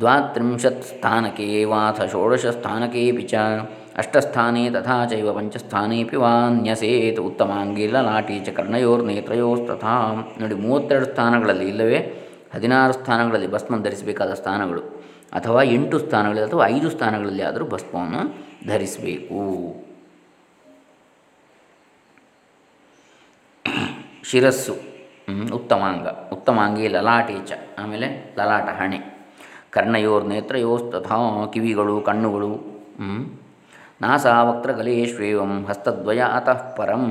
ದ್ವಾತ್ರಿಂಶತ್ ಸ್ಥಾನಕ್ಕೆ ವಾಥ ಷೋಡಶ ಸ್ಥಾನಕೇಪಿ ಚ. ಅಷ್ಟಸ್ಥಾನೇ ತಥಾ ಚೈವ ಪಂಚಸ್ಥಾನೇಪಿ ವಾನ್ಯಸೇತ್ ಉತ್ತಮಾಂಗಿ ಲಾಟಿ ಚ ತಥಾ ನೋಡಿ, ಮೂವತ್ತೆರಡು ಸ್ಥಾನಗಳಲ್ಲಿ ಇಲ್ಲವೇ? ಹದಿನಾರು ಸ್ಥಾನಗಳಲ್ಲಿ ಭಸ್ಮನ್ ಧರಿಸಬೇಕಾದ ಸ್ಥಾನಗಳು. ಅಥವಾ ಎಂಟು ಸ್ಥಾನಗಳಲ್ಲಿ ಅಥವಾ ಐದು ಸ್ಥಾನಗಳಲ್ಲಿ ಆದರೂ ಭಸ್ಮವನ್ನು ಧರಿಸಬೇಕು. ಶಿರಸ್ಸು ಉತ್ತಮಾಂಗ, ಉತ್ತಮಾಂಗಿ ಲಲಾಟೇಚ, ಆಮೇಲೆ ಲಲಾಟ ಹಣೆ, ಕರ್ಣಯೋರ್ ನೇತ್ರಯೋಸ್ತಥಾ ಕಿವಿಗಳು, ಕಣ್ಣುಗಳು ನಾಸಾವಕ್ತ್ರಗಲೇಶ್ವೇವಂ ಹಸ್ತದ್ವಯ ಅತಃ ಪರಂ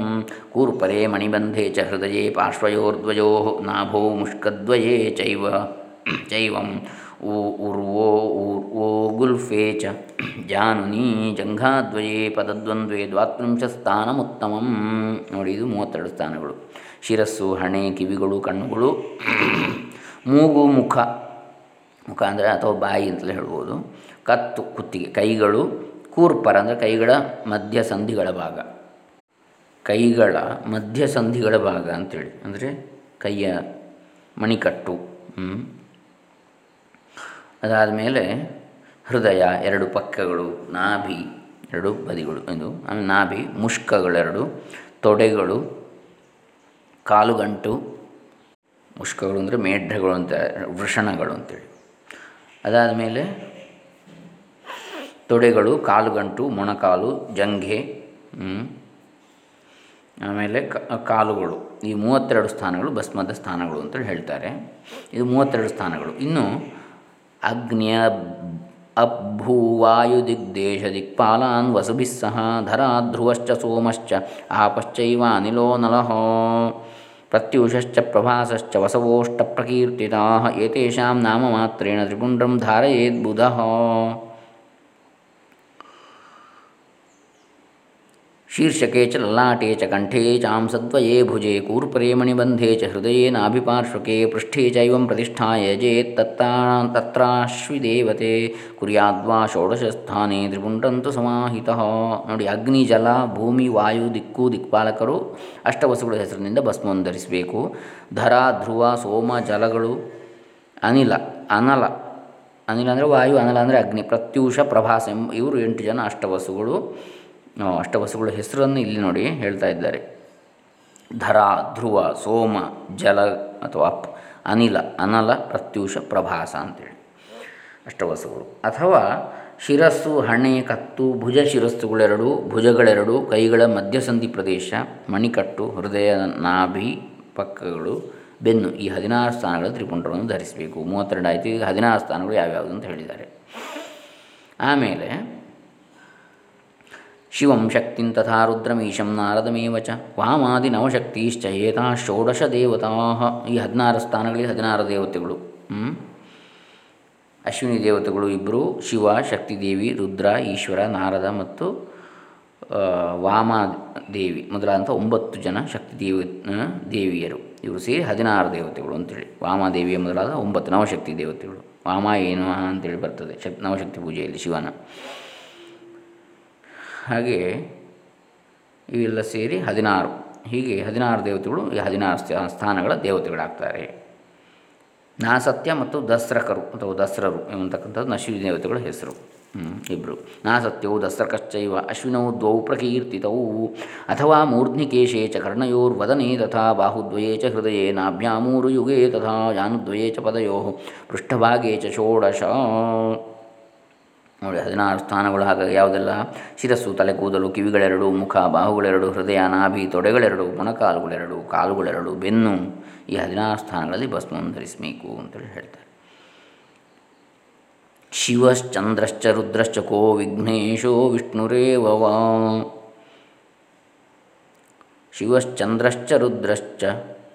ಕೂರ್ಪರೆ ಮಣಿಬಂಧೆ ಚ ಹೃದಯೇ ಪಾರ್ಶ್ವಯೋರ್ದ್ವಯೋ ನಾಭೋ ಮುಷ್ಕದ್ವಯೇ ಚೈವ, ಚೈವಂ. ಊ ಉರ್ವೋ ಓ ಗುಲ್ಫೇ ಚ ಜಾನುನಿ ಜಂಘಾದ್ವಯೇ ಪದದ್ವಂದ್ವೇ ದ್ವಾತ್ರಿಂಶ ಸ್ಥಾನಮುತ್ತಮಂ. ನೋಡಿ ಇದು ಮೂವತ್ತೆರಡು ಸ್ಥಾನಗಳು. ಶಿರಸ್ಸು, ಹಣೆ, ಕಿವಿಗಳು, ಕಣ್ಣುಗಳು. ಮೂಗು, ಮುಖ. ಮುಖ ಅಂದರೆ ಅಥವಾ ಬಾಯಿ ಅಂತಲೇ ಹೇಳ್ಬೋದು. ಕತ್ತು, ಕುತ್ತಿಗೆ, ಕೈಗಳು. ಕೂರ್ಪರ ಅಂದರೆ ಕೈಗಳ ಮಧ್ಯ ಸಂಧಿಗಳ ಭಾಗ. ಕೈಗಳ ಮಧ್ಯ ಸಂಧಿಗಳ ಭಾಗ ಅಂತೇಳಿ. ಅಂದರೆ ಕೈಯ ಮಣಿಕಟ್ಟು. ಅದಾದ ಮೇಲೆ ಹೃದಯ ಎರಡು ಪಕ್ಕಗಳು, ನಾಭಿ ಎರಡು ಬದಿಗಳು, ಇದು ಆಮೇಲೆ ನಾಭಿ ಮುಷ್ಕಗಳೆರಡು, ತೊಡೆಗಳು, ಕಾಲುಗಂಟು, ಮುಷ್ಕಗಳು ಅಂದರೆ ಮೇಢಗಳು ಅಂತ, ವೃಷಣಗಳು ಅಂತೇಳಿ. ಅದಾದ ಮೇಲೆ ತೊಡೆಗಳು, ಕಾಲುಗಂಟು, ಮೊಣಕಾಲು, ಜಂಘೆ ಆಮೇಲೆ ಕಾಲುಗಳು, ಈ ಮೂವತ್ತೆರಡು ಸ್ಥಾನಗಳು, ಭಸ್ಮದ ಸ್ಥಾನಗಳು ಅಂತೇಳಿ ಹೇಳ್ತಾರೆ. ಇದು ಮೂವತ್ತೆರಡು ಸ್ಥಾನಗಳು. ಇನ್ನು अग्न्य अभ्भूवायुदिग्देशदिक्पालान् वसुभिस्सह धराध्रुवश्च सोमश्च आपश्चैवानिलो नलः। प्रत्यूषश्च प्रभासश्च वसवोष्टप्रकीर्तिताः एतेषां नाममात्रेण त्रिपुण्ड्रं धारयेद्बुधः। ಶೀರ್ಷಕೆ ಚ ಲಲಾಟೆ ಚ ಕಂಠೆ ಚಾಂಸದ್ವಯೇ ಭುಜೆ ಕೂರ್ಪರೆ ಮಣಿಬಂಧೆ ಚ ಹೃದಯೇ ನಾಭಿಪಾರ್ಶ್ವಕೆ ಪೃಷ್ಠೆ ಚೈವಂ ಪ್ರತಿಷ್ಠಾಯ ತತ್ತಾ ತತ್ರಾಶ್ವಿದೇವತೆ ಕುರ್ಯಾದ್ವಾ ಷೋಡಶಸ್ಥಾನೆ ತ್ರಿಪುಂಡಂತು ಸಮಾಹಿತ ನೋಡಿ, ಅಗ್ನಿ, ಜಲ, ಭೂಮಿ, ವಾಯು, ದಿಕ್ಕು, ದಿಕ್ಪಾಲಕರು ಅಷ್ಟವಸುಗಳ ಹೆಸರಿನಿಂದ ಭಸ್ಮವನ್ನು ಧರಿಸಬೇಕು. ಧರ, ಧ್ರುವ, ಸೋಮ, ಜಲಗಳು, ಅನಿಲ, ಅನಲ, ಅನಿಲ ಅಂದರೆ ವಾಯು, ಅನಲ ಅಂದರೆ ಅಗ್ನಿ, ಪ್ರತ್ಯೂಷ, ಪ್ರಭಾಸ ಎಂಬ ಇವರು ಎಂಟು ಜನ ಅಷ್ಟವಸುಗಳು. ಅಷ್ಟವಸುಗಳ ಹೆಸರನ್ನು ಇಲ್ಲಿ ನೋಡಿ ಹೇಳ್ತಾ ಇದ್ದಾರೆ. ಧರ, ಧ್ರುವ, ಸೋಮ, ಜಲ ಅಥವಾ ಅಪ್, ಅನಿಲ, ಅನಲ, ಪ್ರತ್ಯೂಷ, ಪ್ರಭಾಸ ಅಂತೇಳಿ. ಅಷ್ಟವಸುಗಳು ಅಥವಾ ಶಿರಸ್ಸು, ಹಣೆ, ಕತ್ತು, ಭುಜ ಶಿರಸ್ಸುಗಳೆರಡು ಭುಜಗಳೆರಡು, ಕೈಗಳ ಮಧ್ಯಸಂಧಿ ಪ್ರದೇಶ, ಮಣಿಕಟ್ಟು, ಹೃದಯ, ನಾಭಿ, ಪಕ್ಕಗಳು, ಬೆನ್ನು ಈ ಹದಿನಾರು ಸ್ಥಾನಗಳ ತ್ರಿಪುಂಡವನ್ನು ಧರಿಸಬೇಕು. ಮೂವತ್ತೆರಡು ಆಯಿತು, ಈಗ ಹದಿನಾರು ಸ್ಥಾನಗಳು ಯಾವ್ಯಾವುದು ಅಂತ ಹೇಳಿದ್ದಾರೆ. ಆಮೇಲೆ ಶಿವಂ ಶಕ್ತಿಂ ತಥಾ ರುದ್ರಮೀಶಂ ನಾರದಮೇವ ಚ ವಾಮಾದಿ ನವಶಕ್ತಿಶ್ಚ ಏತಾ ಷೋಡಶ ದೇವತಾ. ಈ ಹದಿನಾರು ಸ್ಥಾನಗಳಿಗೆ ಹದಿನಾರು ದೇವತೆಗಳು. ಅಶ್ವಿನಿ ದೇವತೆಗಳು ಇಬ್ಬರು ಶಿವ, ಶಕ್ತಿದೇವಿ, ರುದ್ರ, ಈಶ್ವರ, ನಾರದ ಮತ್ತು ವಾಮಾದೇವಿ ಮೊದಲಾದಂಥ ಒಂಬತ್ತು ಜನ ಶಕ್ತಿ ದೇವಿ ದೇವಿಯರು. ಇವರು ಸೇರಿ ಹದಿನಾರು ದೇವತೆಗಳು ಅಂತೇಳಿ. ವಾಮಾದೇವಿಯ ಮೊದಲಾದ ಒಂಬತ್ತು ನವಶಕ್ತಿ ದೇವತೆಗಳು. ವಾಮ ಏನು ಅಂತೇಳಿ ಬರ್ತದೆ. ಶಕ್, ನವಶಕ್ತಿ ಪೂಜೆಯಲ್ಲಿ ಶಿವನ. ಹಾಗೆ ಇವೆಲ್ಲ ಸೇರಿ ಹದಿನಾರು. ಹೀಗೆ ಹದಿನಾರು ದೇವತೆಗಳು, ಈ ಹದಿನಾರು ಸ್ಥಾನಗಳ ದೇವತೆಗಳಾಗ್ತಾರೆ. ನಾಸತ್ಯ ಮತ್ತು ದಸ್ರಕರು ಅಥವಾ ದಸ್ರರು ಎಂಬತಕ್ಕಂಥದ್ದು ಅಶ್ವಿನಿ ದೇವತೆಗಳ ಹೆಸರು. ಇಬ್ಬರು ನಾಸತ್ಯವು ದಸ್ರಕಶ್ಚೈವ ಅಶ್ವಿನೌ ದ್ವೌ ಪ್ರಕೀರ್ತಿತವು. ಅಥವಾ ಮೂರ್ಧ್ನಿಕೇಶೇ ಚ ಕರ್ಣಯೋರ್ವದನೆ ತಥಾ ಬಾಹುದ್ವಯೇ ಚ ಹೃದಯೇ ನಾಭ್ಯಾಮೂರು ಯುಗೇ ತಥಾ ಜಾನುದ್ವಯೇ ಚ ಪದಯೋ, ಪೃಷ್ಠಭಾಗೇ ಚ ಷೋಡಶ. ನೋಡಿ, ಹದಿನಾರು ಸ್ಥಾನಗಳು ಹಾಗಾಗಿ ಯಾವುದೆಲ್ಲ? ಶಿರಸ್ಸು ತಲೆ ಕೂದಲು ಕಿವಿಗಳೆರಡು, ಮುಖ, ಬಾಹುಗಳೆರಡು, ಹೃದಯ, ನಾಭಿ, ತೊಡೆಗಳೆರಡು, ಮೊಣಕಾಲುಗಳೆರಡು, ಕಾಲುಗಳೆರಡು, ಬೆನ್ನು ಈ ಹದಿನಾರು ಸ್ಥಾನಗಳಲ್ಲಿ ಭಸ್ಮವನ್ನು ಧರಿಸಬೇಕು ಅಂತೇಳಿ ಹೇಳ್ತಾರೆ. ಶಿವಶ್ಚಂದ್ರಶ್ಚ ರುದ್ರಶ್ಚ ಕೋ ವಿಘ್ನೇಶೋ ವಿಷ್ಣುರೇವ ಶಿವಶ್ಚಂದ್ರಶ್ಚ ರುದ್ರಶ್ಚ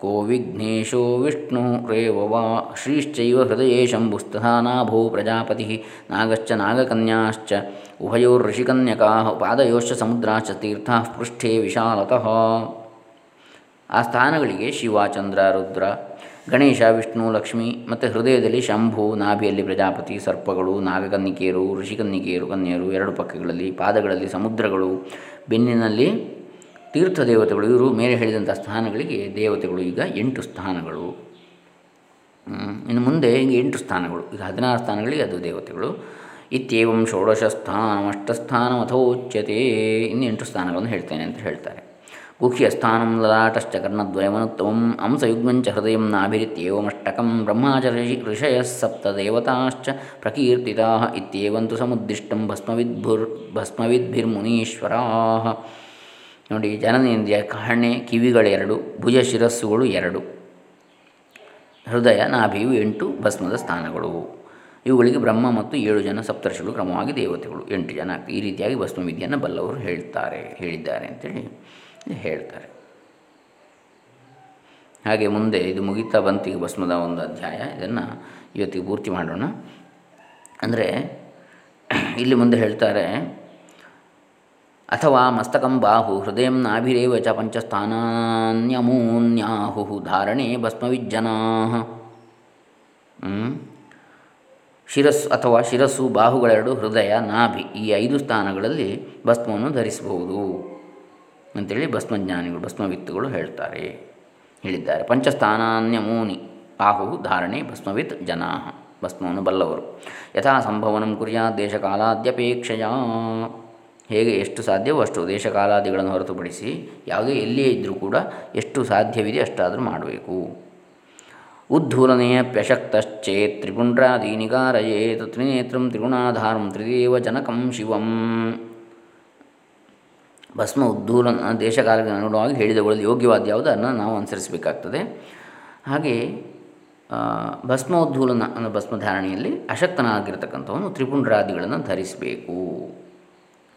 ಕೋ ವಿಘ್ನೇಶೋ ವಿಷ್ಣುರೇವ ವಾ ಶ್ರೀಶ್ಚೈವ ಹೃದಯೇ ಶಂಭುಸ್ತನಾಭೋ ಪ್ರಜಾಪತಿ ನಾಗಶ್ಚ ನಾಗಕನ್ಯಾಶ್ಚ ಉಭಯೋರ್ಋಷಿಕನ್ಯಕಾ ಪಾದಯೋಶ್ಚ ಸಮುದ್ರಾಶ್ಚ ತೀರ್ಥ ಪೃಷ್ಠೇ ವಿಶಾಲತಃ ಆ ಸ್ಥಾನಗಳಿಗೆ ಶಿವ, ಚಂದ್ರ, ರುದ್ರ, ಗಣೇಶ, ವಿಷ್ಣು, ಲಕ್ಷ್ಮಿ ಮತ್ತು ಹೃದಯದಲ್ಲಿ ಶಂಭು, ನಾಭಿಯಲ್ಲಿ ಪ್ರಜಾಪತಿ, ಸರ್ಪಗಳು ನಾಗಕನ್ನಿಕೆಯರು ಋಷಿಕನ್ನಿಕೆಯರು ಕನ್ಯರು ಎರಡು ಪಕ್ಕಗಳಲ್ಲಿ ಪಾದಗಳಲ್ಲಿ ಸಮುದ್ರಗಳು, ಬೆನ್ನಿನಲ್ಲಿ ತೀರ್ಥ ದೇವತೆಗಳು ಇವರು ಮೇಲೆ ಹೇಳಿದಂಥ ಸ್ಥಾನಗಳಿಗೆ ದೇವತೆಗಳು. ಈಗ ಎಂಟು ಸ್ಥಾನಗಳು. ಇನ್ನು ಮುಂದೆ ಹಿಂಗೆ ಎಂಟು ಸ್ಥಾನಗಳು. ಈಗ ಹದಿನಾರು ಸ್ಥಾನಗಳಿಗೆ ಅದು ದೇವತೆಗಳು. ಇತ್ಯಂ ಷೋಡಶ ಸ್ಥಾನ ಅಥೋಚ್ಯತೆ ಇನ್ನು ಎಂಟು ಸ್ಥಾನಗಳನ್ನು ಹೇಳ್ತೇನೆ ಅಂತ ಹೇಳ್ತಾರೆ. ಗುಹ್ಯಸ್ಥಾನಂ ಲಲಾಟಶ್ಚ ಕರ್ಣದ್ವಯಮನುತ್ತಮಂ ಅಂಸಯುಗ್ಮಂಚ ಹೃದಯ ನಾಭಿರಿತ್ಯೇವಮಷ್ಟಕಂ ಬ್ರಹ್ಮಾಚರಿ ಋಷಯ ಸಪ್ತ ದೇವತಾಶ್ಚ ಪ್ರಕೀರ್ತಿತಾ. ಇತ್ಯೇವಂತು ಸಮುದ್ದಿಷ್ಟಂ ಭಸ್ಮವಿದ್ಭುರ್ ಭಸ್ಮವಿದ್ಭಿರ್ಮುನೀಶ್ವರಾ. ನೋಡಿ ಜನನೇಂದ್ರಿಯ ಕಿವಿಗಳು ಕಿವಿಗಳೆರಡು, ಭುಜ ಶಿರಸ್ಸುಗಳು ಎರಡು. ಹೃದಯ ನಾಭಿಯು ಎಂಟು ಭಸ್ಮದ ಸ್ಥಾನಗಳು. ಇವುಗಳಿಗೆ ಬ್ರಹ್ಮ ಮತ್ತು ಏಳು ಜನ ಸಪ್ತರ್ಷಿಗಳು ಕ್ರಮವಾಗಿ ದೇವತೆಗಳು. ಎಂಟು ಜನ ಈ ರೀತಿಯಾಗಿ ಭಸ್ಮವಿದ್ಯೆಯನ್ನು ಬಲ್ಲವರು ಹೇಳ್ತಾರೆ, ಹೇಳಿದ್ದಾರೆ ಅಂತೇಳಿ ಹೇಳ್ತಾರೆ. ಹಾಗೆ ಮುಂದೆ ಇದು ಮುಗಿತಾ ಬಂತಿಗೆ ಭಸ್ಮದ ಒಂದು ಅಧ್ಯಾಯ. ಇದನ್ನು ಇವತ್ತಿಗೆ ಪೂರ್ತಿ ಮಾಡೋಣ. ಅಂದರೆ ಇಲ್ಲಿ ಮುಂದೆ ಹೇಳ್ತಾರೆ ಅಥವಾ ಮಸ್ತಕಂ ಬಾಹು ಹೃದಯ ನಾಭಿರೇವ ಚ ಪಂಚಸ್ಥಾನಾನ್ಯಮೂನ್ಯಾಹು ಧಾರಣೆ ಭಸ್ಮವಿಜ್ಜನಾ ಶಿರಸ್ಸು ಅಥವಾ ಶಿರಸ್ಸು ಬಾಹುಗಳೆರಡು, ಹೃದಯ, ನಾಭಿ, ಈ ಐದು ಸ್ಥಾನಗಳಲ್ಲಿ ಭಸ್ಮವನ್ನು ಧರಿಸಬಹುದು. ಅಂತೇಳಿ ಭಸ್ಮಜ್ಞಾನಿಗಳು, ಭಸ್ಮವಿತ್ತುಗಳು ಹೇಳ್ತಾರೆ, ಹೇಳಿದ್ದಾರೆ. ಪಂಚಸ್ಥಾನಾನ್ಯಮೂನಿ, ಬಾಹು, ಧಾರಣೆ, ಭಸ್ಮವಿತ್ ಜನಾ ಭಸ್ಮವನ್ನು ಬಲ್ಲವರು. ಯಥಾ ಸಂಭವನಂ ಕುರ್ಯಾತ್ ದೇಶಕಾಲಾದ್ಯಪೇಕ್ಷೆಯ ಹೇಗೆ ಎಷ್ಟು ಸಾಧ್ಯವೋ ಅಷ್ಟು ದೇಶಕಾಲಾದಿಗಳನ್ನು ಹೊರತುಪಡಿಸಿ ಯಾವುದೇ ಎಲ್ಲಿಯೇ ಇದ್ದರೂ ಕೂಡ ಎಷ್ಟು ಸಾಧ್ಯವಿದೆ ಅಷ್ಟಾದರೂ ಮಾಡಬೇಕು. ಉದ್ಧೂಲನೆಯಪ್ಯಶಕ್ತಶ್ಚೇತ್ ತ್ರಿಪುಂಡ್ರಾದೀನಿಗಾರಯೇತ್ ತ್ರಿನೇತ್ರಂ ತ್ರಿಗುಣಾಧಾರಂ ತ್ರಿದೇವ ಜನಕಂ ಶಿವಂ. ಭಸ್ಮ ಉದ್ದೂಲನ ದೇಶಕಾಲಕ್ಕೆ ಅನುಗುಣವಾಗಿ ಹೇಳಿದವುಗಳಲ್ಲಿ ಯೋಗ್ಯವಾದ ಯಾವುದು ಅದನ್ನು ನಾವು ಅನುಸರಿಸಬೇಕಾಗ್ತದೆ. ಹಾಗೆ ಭಸ್ಮ ಉದ್ಧೂಲನ ಅನ್ನೋ ಭಸ್ಮಧಾರಣೆಯಲ್ಲಿ ಅಶಕ್ತನಾಗಿರ್ತಕ್ಕಂಥವನು ತ್ರಿಪುಂಡ್ರಾದಿಗಳನ್ನು ಧರಿಸಬೇಕು.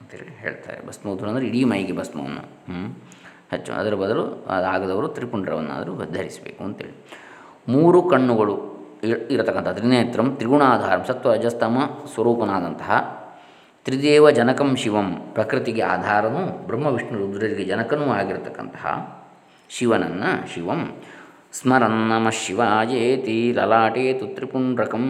ಅಂತೇಳಿ ಹೇಳ್ತಾರೆ. ಭಸ್ಮ ಉದ್ದೂಲ ಅಂದರೆ ಇಡೀ ಮೈಗೆ ಭಸ್ಮವನ್ನು ಹಚ್ಚು. ಅದರ ಬದಲು ಅದಾಗದವರು ತ್ರಿಪುಂಡ್ರವನ್ನಾದರೂ ಧರಿಸಬೇಕು ಅಂತೇಳಿ ಮೂರು ಕಣ್ಣುಗಳು ಇರತಕ್ಕಂಥ ತ್ರಿನೇತ್ರಂ, ತ್ರಿಗುಣಾಧಾರಂ, ಸತ್ವ ರಜಸ್ತಮ ಸ್ವರೂಪನಾದಂತಹ ತ್ರಿದೇವ ಜನಕಂ ಶಿವಂ ಪ್ರಕೃತಿಗೆ ಆಧಾರನೂ ಬ್ರಹ್ಮ, ವಿಷ್ಣು, ರುದ್ರರಿಗೆ ಜನಕನೂ ಆಗಿರತಕ್ಕಂತಹ ಶಿವನನ್ನು ಶಿವಂ. ಸ್ಮರನ್ ನಮ ಶಿವಾಯೇತಿ ಲಲಾಟೇತು ತ್ರಿಪುಂಡ್ರಕಂ.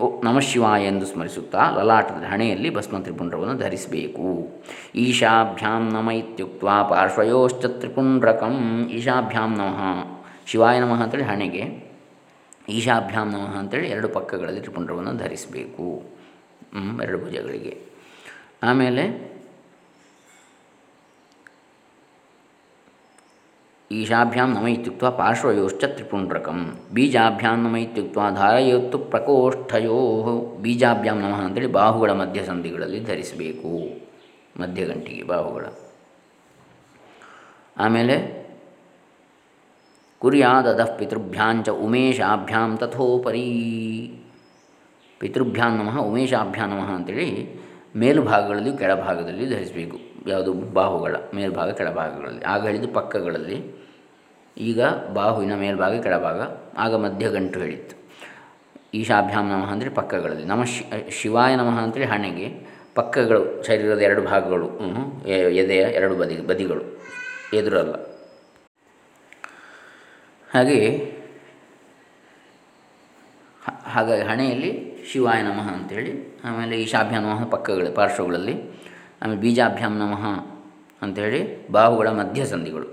ಓ, ನಮ ಶಿವಾಯ ಎಂದು ಸ್ಮರಿಸುತ್ತಾ ಲಲಾಟದ ಹಣೆಯಲ್ಲಿ ಭಸ್ಮ ತ್ರಿಪುಂಡ್ರವನ್ನು ಧರಿಸಬೇಕು. ಈಶಾಭ್ಯಾಂ ನಮ ಇತ್ಯುಕ್ತ ಪಾರ್ಶ್ವಯೋಶ್ಚ ತ್ರಿಪುಂಡ್ರಕಂ. ಈಶಾಭ್ಯಾಂ ನಮಃ, ಶಿವಾಯ ನಮಃ ಅಂತೇಳಿ ಹಣೆಗೆ. ಈಶಾಭ್ಯಾಂ ನಮಃ ಅಂತೇಳಿ ಎರಡು ಪಕ್ಕಗಳಲ್ಲಿ ತ್ರಿಪುಂಡ್ರವನ್ನು ಧರಿಸಬೇಕು. ಎರಡು ಭುಜಗಳಿಗೆ. ಆಮೇಲೆ ಈಶಾಭ್ಯಾಂ ನಮ ಇತ್ಯುಕ್ತ ಪಾರ್ಶ್ವಯೋಶ್ಚ ತ್ರಿಪುಂಡ್ರಕಂ ಬೀಜಾಭ್ಯಾಂ ನಮ ಇತ್ಯುಕ್ತ ಧಾರಯತ್ತು ಪ್ರಕೋಷ್ಠಯೋ ಬೀಜಾಭ್ಯಾಂ ನಮಃ ಅಂತೇಳಿ ಬಾಹುಗಳ ಮಧ್ಯ ಸಂಧಿಗಳಲ್ಲಿ ಧರಿಸಬೇಕು ಮಧ್ಯಗಂಟಿಗೆ ಬಾಹುಗಳ ಆಮೇಲೆ ಕುರ್ಯಾದದಃ ಪಿತೃಭ್ಯಾಂಚ ಉಮೇಶಾಭ್ಯಾಂ ತಥೋಪರಿ। ಪಿತೃಭ್ಯಾಂ ನಮಃ, ಉಮೇಶಾಭ್ಯಾಂ ನಮಃ ಅಂತೇಳಿ ಮೇಲುಭಾಗಗಳಲ್ಲಿ ಕೆಳಭಾಗದಲ್ಲಿ ಧರಿಸಬೇಕು। ಯಾವುದು ಬಾಹುಗಳ ಮೇಲ್ಭಾಗ, ಕೆಳಭಾಗಗಳಲ್ಲಿ. ಆಗ ಹೇಳಿದ್ದು ಪಕ್ಕಗಳಲ್ಲಿ. ಈಗ ಬಾಹುವಿನ ಮೇಲ್ಭಾಗ, ಕೆಳಭಾಗ, ಆಗ ಮಧ್ಯ ಗಂಟು ಹೇಳಿತ್ತು. ಈಶಾಭ್ಯಾಂ ನಮಃ ಅಂದರೆ ಪಕ್ಕಗಳಲ್ಲಿ. ನಮ ಶಿವಾಯ ನಮಃ ಅಂತೇಳಿ ಹಣೆಗೆ. ಪಕ್ಕಗಳು, ಶರೀರದ ಎರಡು ಭಾಗಗಳು ಎದೆಯ ಎರಡು ಬದಿ, ಬದಿಗಳು. ಎದುರಲ್ಲ. ಹಾಗೆಯೇ ಹಾಗಾಗಿ ಹಣೆಯಲ್ಲಿ ಶಿವಾಯ ನಮಃ ಅಂಥೇಳಿ ಆಮೇಲೆ ಈಶಾಭ್ಯ ನಮಃ ಪಕ್ಕಗಳ, ಪಾರ್ಶ್ವಗಳಲ್ಲಿ. ಆಮೇಲೆ ಬೀಜಾಭ್ಯಾಂ ನಮಃ ಅಂಥೇಳಿ ಬಾಹುಗಳ ಮಧ್ಯ ಸಂಧಿಗಳು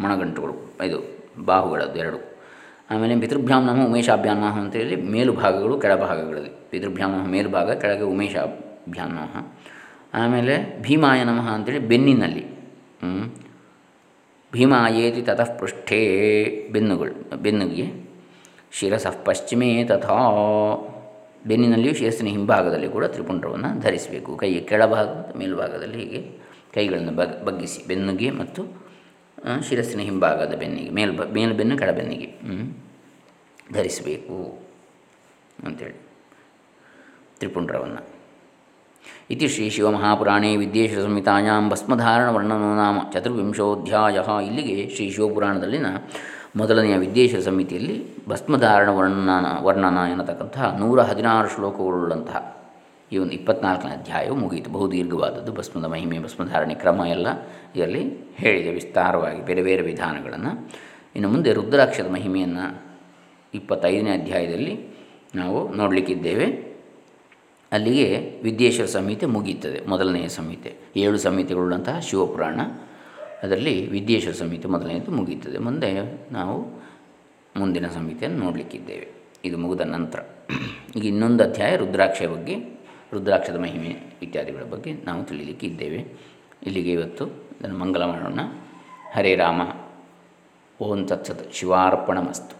ಮೊಣಗಂಟುಗಳು, ಇದು ಬಾಹುಗಳದ್ದು ಎರಡು. ಆಮೇಲೆ ಪಿತೃಭ್ಯಾಂ ನಮಃ ಉಮೇಶಾಭ್ಯಾಂ ನಮಃ ಅಂತೇಳಿ ಮೇಲು ಭಾಗಗಳು ಕೆಳಭಾಗಗಳಲ್ಲಿ ಪಿತೃಭ್ಯಾಂ ನಮಃ ಮೇಲುಭಾಗ ಕೆಳಗೆ ಉಮೇಶಾಭ್ಯಾಂ ನಮಃ. ಆಮೇಲೆ ಭೀಮಾಯ ನಮಃ ಅಂತೇಳಿ ಬೆನ್ನಿನಲ್ಲಿ ಭೀಮಾಯೇತಿ ತತಃ ಪೃಷ್ಠೇ ಬೆನ್ನುಗಳು, ಬೆನ್ನುಗೆ ಶಿರಸಃ ಪಶ್ಚಿಮೇ ತಥಾ ಬೆನ್ನಿನಲ್ಲಿಯೂ ಶಿರಸ್ಸಿನ ಹಿಂಭಾಗದಲ್ಲಿ ಕೂಡ ತ್ರಿಪುಂಡ್ರವನ್ನು ಧರಿಸಬೇಕು. ಕೈಯ ಕೆಳಭಾಗ ಮತ್ತು ಮೇಲ್ಭಾಗದಲ್ಲಿ ಹೀಗೆ ಕೈಗಳನ್ನು ಬಗ್, ಬಗ್ಗಿಸಿ, ಬೆನ್ನುಗೆ ಮತ್ತು ಶಿರಸ್ಸಿನ ಹಿಂಭಾಗದ ಬೆನ್ನಿಗೆ, ಮೇಲ್ ಮೇಲು ಬೆನ್ನು ಕೆಳಬೆನ್ನಿಗೆ ಧರಿಸಬೇಕು ಅಂಥೇಳಿ ತ್ರಿಪುಂಡ್ರವನ್ನು. ಇತಿ ಶ್ರೀ ಶಿವಮಹಾಪುರಾಣೇ ವಿದ್ಯೇಶ್ವರ ಸಂಹಿತಾಯಾಂ ಭಸ್ಮಧಾರಣ ವರ್ಣನೋ ನಾಮ ಚತುರ್ವಿಂಶೋಧ್ಯಾಯ. ಇಲ್ಲಿಗೆ ಶ್ರೀ ಶಿವಪುರಾಣದಲ್ಲಿನ ಮೊದಲನೆಯ ವಿದ್ಯೇಶ್ವರ ಸಮಿತಿಯಲ್ಲಿ ಭಸ್ಮಧಾರಣ ವರ್ಣನ ವರ್ಣನ ಎನ್ನತಕ್ಕಂತಹ ನೂರ ಹದಿನಾರು ಶ್ಲೋಕಗಳುಳ್ಳಂತಹ ಈ ಒಂದು ಇಪ್ಪತ್ನಾಲ್ಕನೇ ಅಧ್ಯಾಯವು ಮುಗಿಯಿತು. ಬಹುದೀರ್ಘವಾದದ್ದು ಭಸ್ಮದ ಮಹಿಮೆ, ಭಸ್ಮಧಾರಣೆ ಕ್ರಮ ಎಲ್ಲ ಇದರಲ್ಲಿ ಹೇಳಿದೆ. ವಿಸ್ತಾರವಾಗಿ ಬೇರೆ ಬೇರೆ ವಿಧಾನಗಳನ್ನು. ಇನ್ನು ಮುಂದೆ ರುದ್ರಾಕ್ಷದ ಮಹಿಮೆಯನ್ನು ಇಪ್ಪತ್ತೈದನೇ ಅಧ್ಯಾಯದಲ್ಲಿ ನಾವು ನೋಡಲಿಕ್ಕಿದ್ದೇವೆ. ಅಲ್ಲಿಗೆ ವಿದ್ಯೇಶ್ವರ ಸಂಹಿತೆ ಮುಗಿಯುತ್ತದೆ. ಮೊದಲನೆಯ ಸಂಹಿತೆ ಏಳು ಸಂಹಿತೆಗಳುಳ್ಳಂತಹ ಶಿವಪುರಾಣ ಅದರಲ್ಲಿ ವಿದ್ಯೇಶ್ವರ ಸಂಹಿತೆ ಮೊದಲನೆಯದು ಮುಗಿಯುತ್ತದೆ. ಮುಂದೆ ನಾವು ಮುಂದಿನ ಸಂಹಿತೆಯನ್ನು ನೋಡಲಿಕ್ಕಿದ್ದೇವೆ. ಇದು ಮುಗಿದ ನಂತರ. ಈಗ ಇನ್ನೊಂದು ಅಧ್ಯಾಯ, ರುದ್ರಾಕ್ಷ ಬಗ್ಗೆ, ರುದ್ರಾಕ್ಷದ ಮಹಿಮೆ ಇತ್ಯಾದಿಗಳ ಬಗ್ಗೆ ನಾವು ತಿಳಿಯಲಿಕ್ಕೆ ಇದ್ದೇವೆ ಇಲ್ಲಿಗೆ ಇವತ್ತು ಇದನ್ನು ಮಂಗಲ ಮಾಡೋಣ ಹರೇ ರಾಮ. ಓಂ ತತ್ಸತ್. ಶಿವಾರ್ಪಣ ಮಸ್ತು